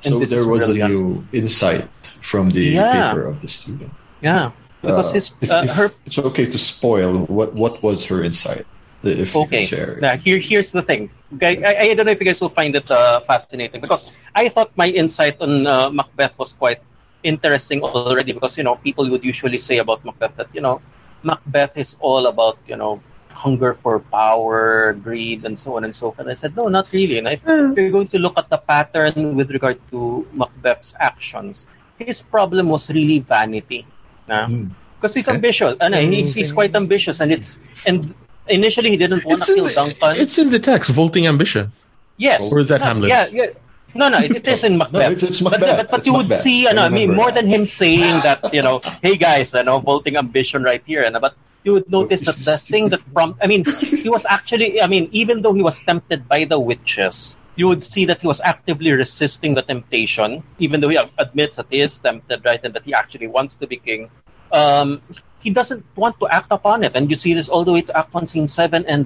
Speaker 2: So there was
Speaker 3: brilliant.
Speaker 2: a new insight from the
Speaker 3: Yeah.
Speaker 2: paper of the student.
Speaker 3: Yeah. Because
Speaker 2: Uh,
Speaker 3: his,
Speaker 2: if-
Speaker 3: uh,
Speaker 2: if
Speaker 3: her
Speaker 2: it's okay to spoil what what was her insight if you
Speaker 3: Okay.
Speaker 2: can share.
Speaker 3: Now, here, here's the thing. Okay, I, I don't know if you guys will find it uh, fascinating because I thought my insight on uh, Macbeth was quite interesting already because you know people would usually say about Macbeth that you know Macbeth is all about you know hunger for power, greed, and so on and so forth. I said no, not really. And I if you're going to look at the pattern with regard to Macbeth's actions, his problem was really vanity. Nah?
Speaker 2: Hmm.
Speaker 3: Because he's ambitious. Ano, he's, he's quite ambitious, and it's and initially he didn't want
Speaker 5: It's
Speaker 3: to
Speaker 5: in,
Speaker 3: kill
Speaker 5: the,
Speaker 3: Duncan.
Speaker 5: it's in the text, Vaulting Ambition.
Speaker 3: yes,
Speaker 5: Or is that
Speaker 3: no,
Speaker 5: Hamlet?
Speaker 3: Yeah, yeah. No, no, it, it is in Macbeth.
Speaker 2: it's- it's Macbeth.
Speaker 3: But, but,
Speaker 2: It's
Speaker 3: you would
Speaker 2: Macbeth.
Speaker 3: see,
Speaker 2: I
Speaker 3: ano, I mean, more
Speaker 2: that.
Speaker 3: than him saying that, you know, hey guys, ano, vaulting ambition right here. Ano, but you would notice that the thing that prompt, I mean, he was actually, I mean, even though he was tempted by the witches, you would see that he was actively resisting the temptation, even though he admits that he is tempted, right, and that he actually wants to be king. Um, he doesn't want to act upon it, and you see this all the way to Act One, Scene Seven, and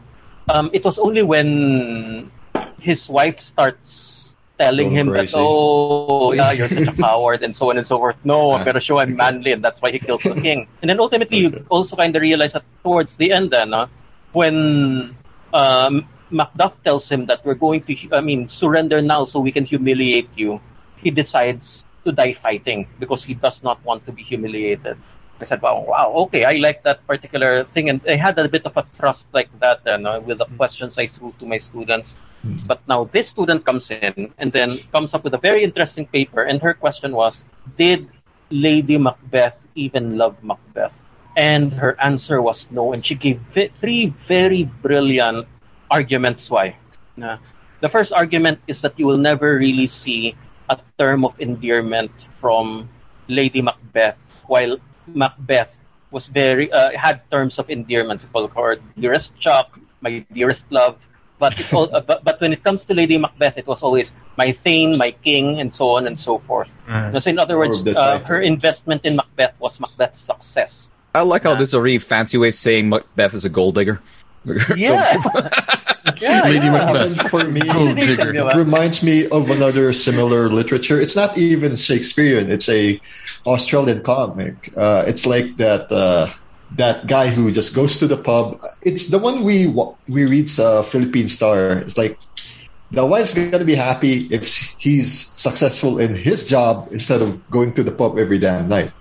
Speaker 3: um, it was only when his wife starts telling
Speaker 2: Going
Speaker 3: him
Speaker 2: crazy.
Speaker 3: that, oh, yeah, you're such a coward, and so on and so forth. No, I'm gonna show I'm manly, and that's why he kills the king. And then ultimately, you also kind of realize that towards the end, then, uh, when um, Macduff tells him that we're going to, I mean, surrender now so we can humiliate you, he decides to die fighting because he does not want to be humiliated. I said, wow, wow, okay, I like that particular thing. And I had a bit of a thrust like that then, uh, with the questions I threw to my students. But now this student comes in and then comes up with a very interesting paper. And her question was, did Lady Macbeth even love Macbeth? And her answer was no. And she gave vi- three very brilliant arguments why. Na, the first argument is that you will never really see a term of endearment from Lady Macbeth, while Macbeth was very uh, had terms of endearment. People call her dearest Chuck, my dearest love. But, it's all, uh, but but when it comes to Lady Macbeth, it was always my Thane, my king, and so on and so forth.
Speaker 5: Mm.
Speaker 3: So in other words, uh, her investment in Macbeth was Macbeth's success.
Speaker 4: I like how
Speaker 3: Yeah.
Speaker 4: this is a really fancy way of saying Macbeth is a gold digger.
Speaker 3: Yeah, yeah,
Speaker 5: Lady
Speaker 3: yeah.
Speaker 5: Macbeth.
Speaker 2: For me, it reminds me of another similar literature. It's not even Shakespearean. It's a Australian comic. Uh, it's like that uh, that guy who just goes to the pub. It's the one we we read uh, Philippine Star. It's like the wife's gonna be happy if he's successful in his job instead of going to the pub every damn night.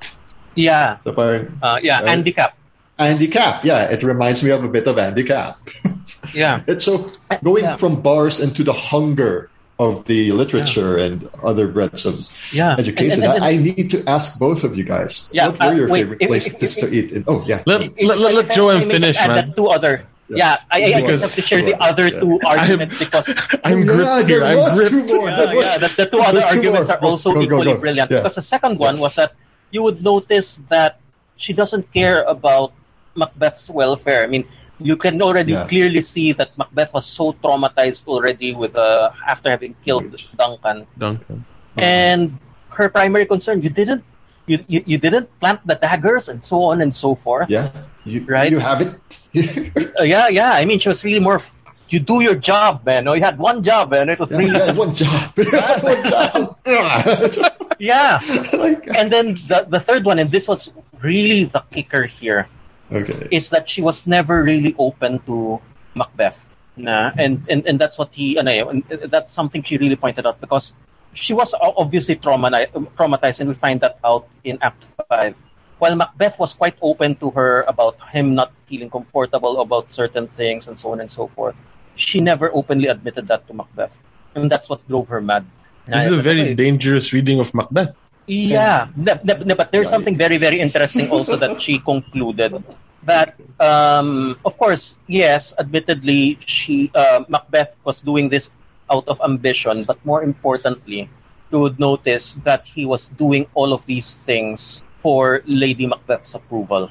Speaker 3: Yeah.
Speaker 2: So parang
Speaker 3: Uh, yeah,
Speaker 2: Right.
Speaker 3: handicap.
Speaker 2: Andy Capp, yeah, it reminds me of a bit of Andy Capp.
Speaker 3: Yeah.
Speaker 2: It's so going
Speaker 3: Yeah.
Speaker 2: from bars into the hunger of the literature and other breadths of
Speaker 3: Yeah.
Speaker 2: education.
Speaker 3: And- and- and-
Speaker 2: I, I need to ask both of you guys.
Speaker 3: Yeah,
Speaker 2: what were
Speaker 3: uh,
Speaker 2: your
Speaker 3: wait,
Speaker 2: favorite
Speaker 3: if-
Speaker 2: places
Speaker 3: if- if-
Speaker 2: to eat? In? Oh, yeah.
Speaker 5: Let,
Speaker 3: If-
Speaker 5: let, let, let
Speaker 3: I
Speaker 5: Joanne
Speaker 3: may
Speaker 5: finish, man.
Speaker 3: the two other. Yeah, I, I, I have to share the other
Speaker 2: yeah.
Speaker 3: two arguments because
Speaker 5: I'm gripped
Speaker 2: yeah,
Speaker 5: here. I'm gripped.
Speaker 2: two more.
Speaker 3: yeah,
Speaker 2: was-
Speaker 3: yeah, the, the two other
Speaker 2: There's two
Speaker 3: arguments
Speaker 2: more.
Speaker 3: are also
Speaker 2: Go, go,
Speaker 3: equally
Speaker 2: go.
Speaker 3: brilliant.
Speaker 2: Yeah.
Speaker 3: Because the second one
Speaker 2: Yes.
Speaker 3: was that you would notice that she doesn't care about Macbeth's welfare. I mean, you can already
Speaker 2: Yeah.
Speaker 3: clearly see that Macbeth was so traumatized already with uh, after having killed Duncan,
Speaker 5: Duncan.
Speaker 3: and her primary concern you didn't. You, you, you didn't plant the daggers and so on and so forth.
Speaker 2: Yeah, you,
Speaker 3: Right?
Speaker 2: you have it.
Speaker 3: Uh, yeah, yeah. I mean, she was really more. You do your job, man. Oh, you had one job, man. It was
Speaker 2: yeah,
Speaker 3: really
Speaker 2: yeah, one job. one job.
Speaker 3: yeah.
Speaker 2: like,
Speaker 3: And then the the third one, and this was really the kicker here,
Speaker 2: okay.
Speaker 3: is that she was never really open to Macbeth. Nah, and, and and that's what he, ano, eh, and eh, that's something she really pointed out because she was obviously traumatized, traumatized, and we find that out in Act Five. While Macbeth was quite open to her about him not feeling comfortable about certain things and so on and so forth, she never openly admitted that to Macbeth, and that's what drove her mad.
Speaker 5: This is a eh, very dangerous reading of Macbeth.
Speaker 3: Yeah, no, no, no, but there's something very, very interesting also that she concluded that, um, of course, yes, admittedly, she uh, Macbeth was doing this out of ambition, but more importantly, you would notice that he was doing all of these things for Lady Macbeth's approval.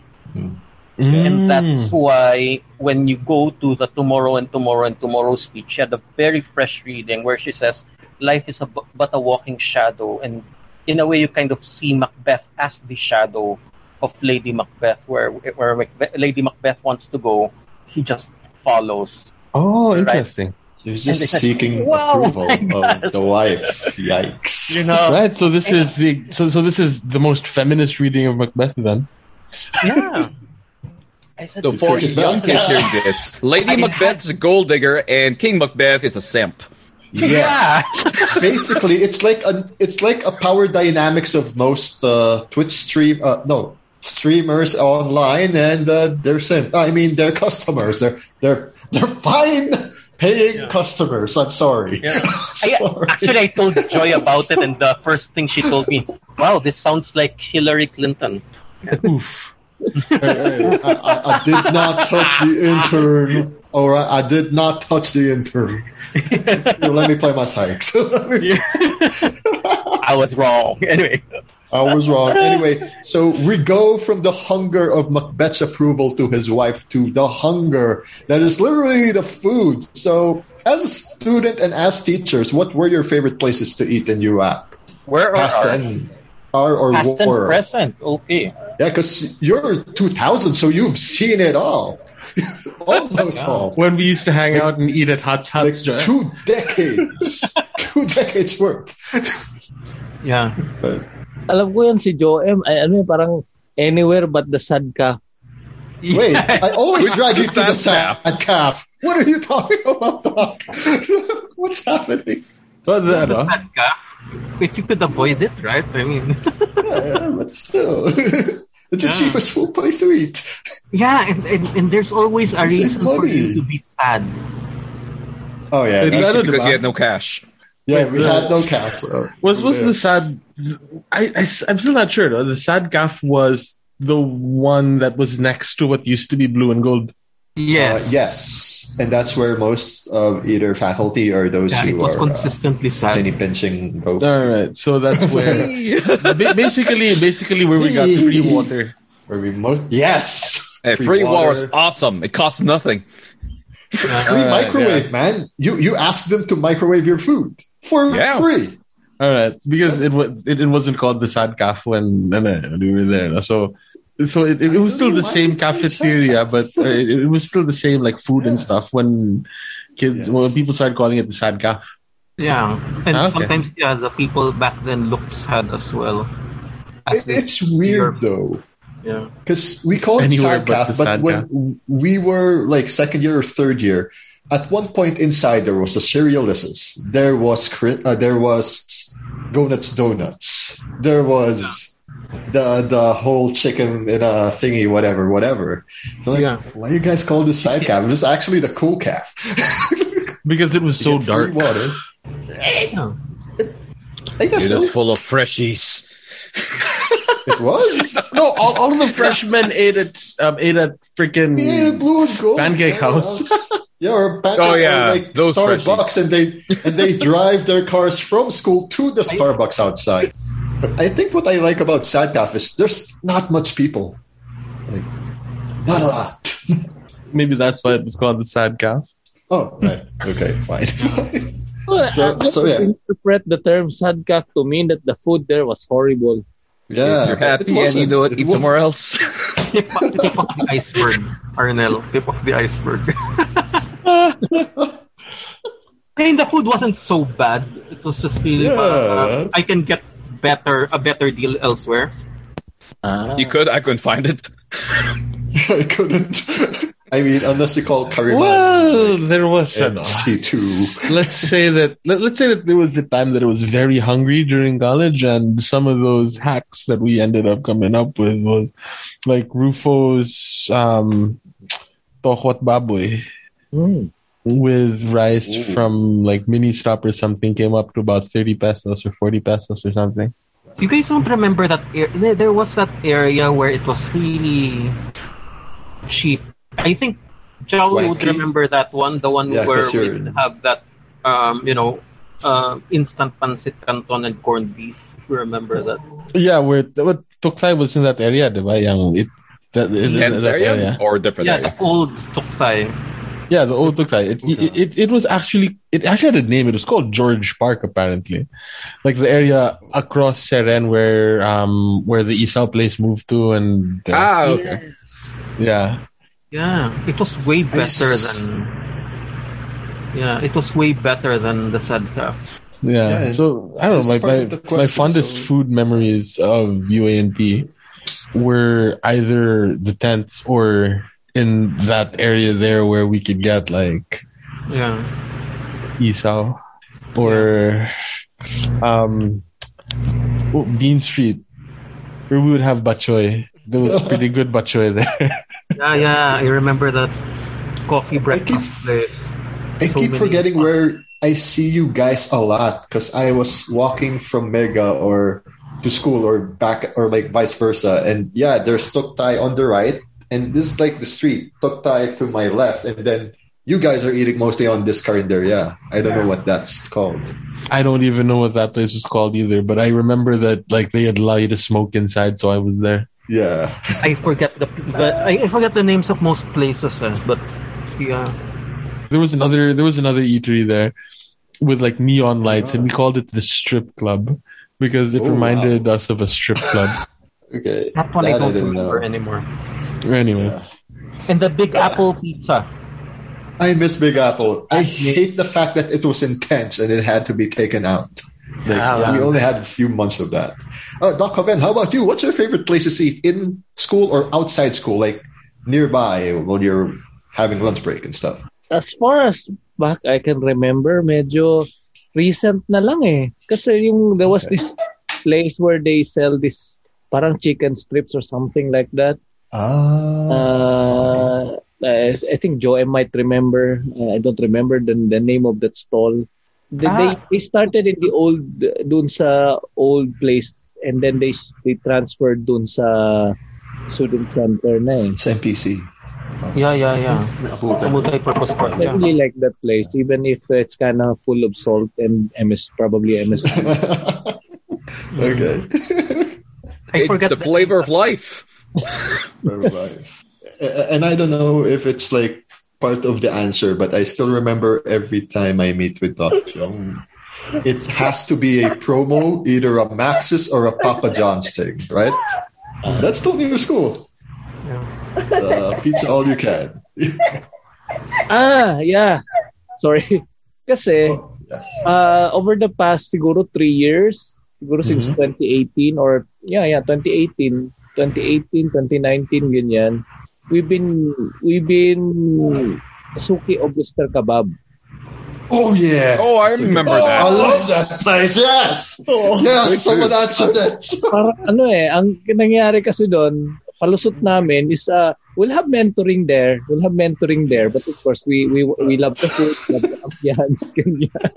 Speaker 3: And that's why when you go to the tomorrow and tomorrow and tomorrow speech, she had a very fresh reading where she says, Life is a, but a walking shadow. And in a way, you kind of see Macbeth as the shadow of Lady Macbeth, where, where Macbeth, Lady Macbeth wants to go, he just follows.
Speaker 5: Oh, interesting.
Speaker 2: He's just
Speaker 3: said,
Speaker 2: seeking
Speaker 3: "Wow,
Speaker 2: approval of the wife. Yikes.
Speaker 3: You know?
Speaker 5: Right. So this is the so so this is the most feminist reading of Macbeth then.
Speaker 3: Yeah. I said,
Speaker 4: So for young
Speaker 2: back.
Speaker 4: kids hearing this, Lady
Speaker 3: I
Speaker 4: Macbeth is a gold digger and King Macbeth is a simp.
Speaker 2: Yeah. Basically, it's like a it's like a power dynamics of most uh, Twitch stream uh, no streamers online and uh, their sim. I mean, their customers. They're they're they're fine paying customers. I'm sorry.
Speaker 3: Yeah. I, actually, I told Joy about it, and the first thing she told me, "Wow, this sounds like Hillary Clinton."
Speaker 5: Oof.
Speaker 2: Hey, hey, I, I, I did not touch the intern. All right, I did not touch the intern. Here, let me play my hikes.
Speaker 3: I was wrong. Anyway,
Speaker 2: I was wrong. Anyway, so we go from the hunger of Macbeth's approval to his wife to the hunger that is literally the food. So, as a student and as teachers, what were your favorite places to eat in UAP?
Speaker 3: where are
Speaker 2: Past
Speaker 3: our
Speaker 2: and R or
Speaker 3: past and
Speaker 2: war?
Speaker 3: present? Okay.
Speaker 2: Yeah, because you're 2000, so you've seen it all. Almost all.
Speaker 5: When we used to hang out and eat at Hut's
Speaker 2: Like
Speaker 5: Huts,
Speaker 2: two decades. two decades worth.
Speaker 3: Yeah.
Speaker 2: But,
Speaker 1: Alam ko yan si Joem, ay ano yun, parang anywhere but the sad ka.
Speaker 2: Wait, I always drag you to the
Speaker 4: sad
Speaker 2: sad caf. What are you talking about, Doc? What's happening?
Speaker 5: So, the, ano,
Speaker 3: Sad ka? If you could avoid it, right? I mean,
Speaker 2: Yeah, but still, it's the
Speaker 3: Yeah.
Speaker 2: cheapest food place to eat.
Speaker 3: yeah, and, and, and there's always a
Speaker 2: You save
Speaker 3: reason for you to be sad.
Speaker 2: Oh yeah,
Speaker 5: It-
Speaker 2: that's-
Speaker 4: because
Speaker 5: diba?
Speaker 4: he had no cash.
Speaker 2: yeah. We
Speaker 5: the-
Speaker 2: had no cash. So.
Speaker 5: was was
Speaker 2: yeah.
Speaker 5: the sad? I, I am still not sure. Though. The sad caf was the one that was next to what used to be blue and gold.
Speaker 3: Yes.
Speaker 2: Uh, yes, and that's where most of either faculty or those
Speaker 3: Yeah,
Speaker 2: who
Speaker 3: was
Speaker 2: are uh,
Speaker 3: consistently
Speaker 2: penny
Speaker 3: sad.
Speaker 2: pinching go.
Speaker 5: All right, so that's where basically basically where we got free water.
Speaker 2: Where we most yes,
Speaker 4: Hey, free water is awesome. It costs nothing.
Speaker 2: free
Speaker 5: Alright,
Speaker 2: microwave, man. You you ask them to microwave your food for
Speaker 4: Yeah.
Speaker 2: free.
Speaker 5: All right, because it was it, it wasn't called the sad caf when, when we were there. So so it, it was still the same cafeteria, but uh, it, it was still the same like food and stuff when kids
Speaker 2: Yes.
Speaker 5: when people started calling it the sad caf.
Speaker 3: Yeah. And
Speaker 5: Okay.
Speaker 3: sometimes, yeah, the people back then looked sad as well. As
Speaker 2: It, it's weird though.
Speaker 3: Yeah.
Speaker 2: because we call it
Speaker 5: Anywhere but
Speaker 2: Sadcaf,
Speaker 5: the
Speaker 2: but,
Speaker 5: Sadcaf.
Speaker 2: when we were like second year or third year, at one point inside there was a Cerealicious, there was uh, there was Donuts Donuts, there was the the whole chicken in a thingy, whatever, whatever. So like,
Speaker 3: Yeah.
Speaker 2: why you guys call this Sadcaf? It was actually the cool calf.
Speaker 5: because it was so dark.
Speaker 2: water.
Speaker 3: Yeah.
Speaker 2: I guess
Speaker 4: It
Speaker 2: so.
Speaker 4: is full of freshies.
Speaker 2: it was.
Speaker 5: No, all, all of the freshmen ate at um, ate at freaking.
Speaker 2: Yeah, blue and gold.
Speaker 5: Pancake
Speaker 2: Yeah,
Speaker 5: House.
Speaker 2: Yeah, or pancake
Speaker 4: Oh, yeah,
Speaker 2: like
Speaker 4: those
Speaker 2: Starbucks,
Speaker 4: freshies.
Speaker 2: and they and they drive their cars from school to the Starbucks outside. But I think what I like about Sadcaf is there's not much people, like not a lot.
Speaker 5: Maybe that's why it was called the sad
Speaker 2: oh, right, okay, fine.
Speaker 1: Well,
Speaker 2: So-
Speaker 1: I just
Speaker 2: so, yeah.
Speaker 1: interpret the term sadcaf to mean that the food there was horrible.
Speaker 2: yeah,
Speaker 4: if you're happy and you know it, eat
Speaker 2: wa-
Speaker 4: somewhere else.
Speaker 3: Tip, tip of the iceberg, Arnel. Tip of the iceberg. and the food wasn't so bad. It was just really
Speaker 2: Yeah.
Speaker 3: uh, I can get better a better deal elsewhere.
Speaker 1: Ah.
Speaker 4: you could, I couldn't find it.
Speaker 2: I couldn't. I mean, unless you call Kariman
Speaker 5: Well, there was
Speaker 2: and
Speaker 5: an,
Speaker 2: C two.
Speaker 5: let's say that let, let's say that there was a time that I was very hungry during college, and some of those hacks that we ended up coming up with was like Rufo's um, tohot baboy
Speaker 1: Mm.
Speaker 5: With rice
Speaker 2: Ooh.
Speaker 5: from like Ministop or something came up to about 30 pesos or 40 pesos or something.
Speaker 3: You guys don't remember that ar- there- there was that area where it was really cheap. I think Joe would remember that one, the one
Speaker 2: Yeah,
Speaker 3: where
Speaker 2: 'cause
Speaker 3: we
Speaker 2: you're-
Speaker 3: didn't have that, um, you know, uh, instant pancit canton and corned beef. If you remember that.
Speaker 5: Yeah, where what Tukthai was in that area, diba? Yang it that, in that
Speaker 4: area or different
Speaker 3: Yeah,
Speaker 4: area?
Speaker 3: the old Tuktay.
Speaker 5: Yeah, the old Tukthai. It, it, it it was actually it actually had a name. It was called George Park apparently, like the area across Seren where um where the Isao place moved to, and uh,
Speaker 4: Ah, okay.
Speaker 5: yeah,
Speaker 3: Yeah, it was way better
Speaker 2: s-
Speaker 3: than. Yeah, it was way better than the Sadcaf.
Speaker 5: yeah.
Speaker 2: Yeah,
Speaker 5: so I don't know.
Speaker 2: that's
Speaker 5: My
Speaker 2: part
Speaker 5: my, my fondest
Speaker 2: so-
Speaker 5: food memories of UA&P were either the tents or in that area there where we could get like
Speaker 3: Yeah.
Speaker 5: Isao or um oh, Bean Street where we would have batchoy. There was pretty good batchoy there.
Speaker 3: Yeah, yeah, I remember that coffee breakfast
Speaker 2: keep-
Speaker 3: place.
Speaker 2: I
Speaker 3: So
Speaker 2: keep forgetting
Speaker 3: fun-
Speaker 2: where I see you guys a lot because I was walking from Mega or to school or back or like vice versa. And yeah, there's Tuktai on the right, and this is like the street. Tuktai to my left, and then you guys are eating mostly on this calendar. Yeah, I don't know what that's called.
Speaker 5: I don't even know what that place was called either, but I remember that like they had allowed you to smoke inside, so I was there.
Speaker 2: Yeah,
Speaker 3: I forget the I I forget the names of most places, eh, but yeah.
Speaker 5: There was another there was another eatery there with like neon lights, and we called it the strip club because it
Speaker 2: Oh,
Speaker 5: reminded us of a strip club.
Speaker 2: okay.
Speaker 3: That one I don't
Speaker 2: didn't
Speaker 3: remember
Speaker 2: know.
Speaker 3: anymore.
Speaker 5: Anyway,
Speaker 3: And the Big Apple Pizza.
Speaker 2: I miss Big Apple. I hate the fact that it was intense and it had to be taken out. Like,
Speaker 3: Yeah.
Speaker 2: We only had a few months of that. Uh, Doc Joven, how about you? What's your favorite place to eat in school or outside school, like nearby while you're having lunch break and stuff?
Speaker 1: As far as back I can remember, medyo recent na lang eh. Kasi yung there was this place where they sell this parang chicken strips or something like that.
Speaker 2: Ah,
Speaker 1: Uh, I, I think Joe might remember. Uh, I don't remember the, the name of that stall. They,
Speaker 3: Ah.
Speaker 1: they they started in the old dun sa old place and then they they transferred dun sa student center na eh.
Speaker 2: it's MPC.
Speaker 3: Yeah, yeah, yeah.
Speaker 2: Nakutan.
Speaker 3: Multi-purpose court.
Speaker 1: I
Speaker 3: Yeah.
Speaker 1: really like that place, even if it's kind of full of salt and MS, probably MS.
Speaker 2: okay.
Speaker 3: I
Speaker 4: It's
Speaker 3: forget
Speaker 4: the flavor of life.
Speaker 2: And I don't know if it's like part of the answer, but I still remember every time I meet with Doc Jung, it has to be a promo, either a Maxis or a Papa John's thing, right? That's still new school. Uh, pizza all you can.
Speaker 1: ah, yeah. Sorry. Kasi,
Speaker 2: Yes.
Speaker 1: uh, over the past siguro three years, siguro since
Speaker 2: Mhm.
Speaker 1: 2018 or, yeah, yeah, 2018, 2018, 2019, ganyan, we've been, we've been Suki Auguster Kebab.
Speaker 2: Oh yeah.
Speaker 4: Oh, I remember
Speaker 2: I
Speaker 4: that.
Speaker 2: love that place. Yes. yes, someone answered it.
Speaker 1: Parang ano eh, ang nangyari kasi doon, palusot namin is uh, we'll have mentoring there. We'll have mentoring there. But of course, we we we love the food, love the ambience, ganyan.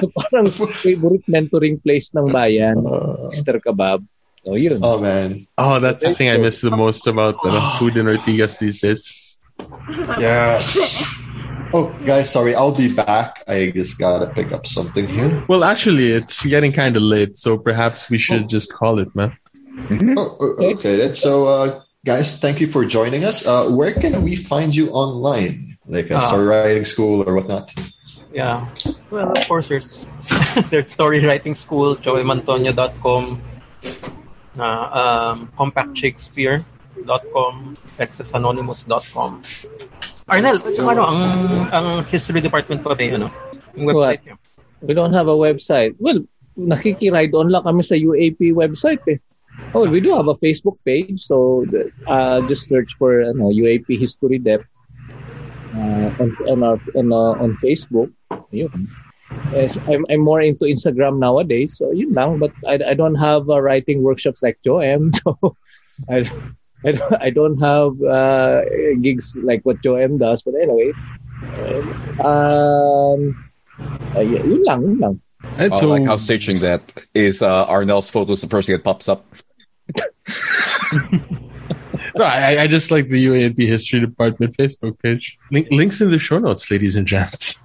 Speaker 1: so parang favorite mentoring place ng bayan, Mr. Kebab. So yun.
Speaker 2: Oh man.
Speaker 5: Oh, that's the thing I miss the most about uh, food in Ortigas these days.
Speaker 2: Yes. Oh, guys, sorry. I'll be back. I just gotta pick up something here.
Speaker 5: Well, actually, it's getting kind of late, so perhaps we should just call it, man.
Speaker 2: Oh, oh, okay. Then. So, uh, guys, thank you for joining us. Uh, where can we find you online? Like a
Speaker 3: Ah.
Speaker 2: story writing school or whatnot?
Speaker 3: Yeah. Well, of course, there's there's story writing school, joemantonio.com, uh, um, compactshakespeare.com, texasanonymous.com. Arnel, ano, ang, ang history department pa ba ano? Yung website niyo?
Speaker 1: We don't have a website. Well, nakikiride on lang kami sa UAP website eh. Oh, we do have a Facebook page. So, uh, just search for ano, UAP History Dep uh, on, on, our, on, uh, on Facebook. Yun. Yes, I'm, I'm more into Instagram nowadays. So, yun lang. But I, I don't have uh, writing workshops like Joem. So, I, I, don't, I don't have uh, gigs like what Joem does. But anyway, um, uh, y- yun lang, yun lang.
Speaker 5: Right,
Speaker 4: I
Speaker 5: so
Speaker 4: like how staging that is uh, Arnel's photos the first thing that pops up.
Speaker 5: no, I, I just like the UA&P History Department Facebook page. Link, links in the show notes, ladies and gents.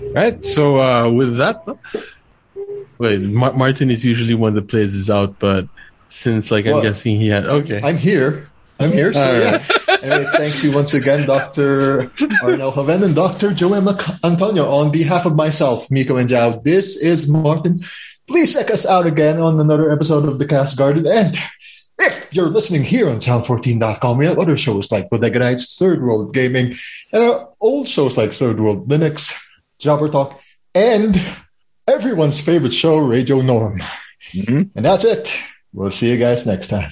Speaker 5: Right. So uh, with that, wait, Ma- Martin is usually one that plays this out, but since like I'm guessing he had okay.
Speaker 2: I'm here. I'm here. So,
Speaker 5: All
Speaker 2: yeah. Anyway, thank you once again, Dr. Arnel Joven and Dr. Joem Antonio. On behalf of myself, Miko and Jao, this is Martin. Please check us out again on another episode of The CAS Garden. And if you're listening here on sound14.com, we have other shows like Bodega Nights, Third World Gaming, and our old shows like Third World Linux, Jobber Talk, and everyone's favorite show, Radio Norm.
Speaker 4: Mhm.
Speaker 2: And that's it. We'll see you guys next time.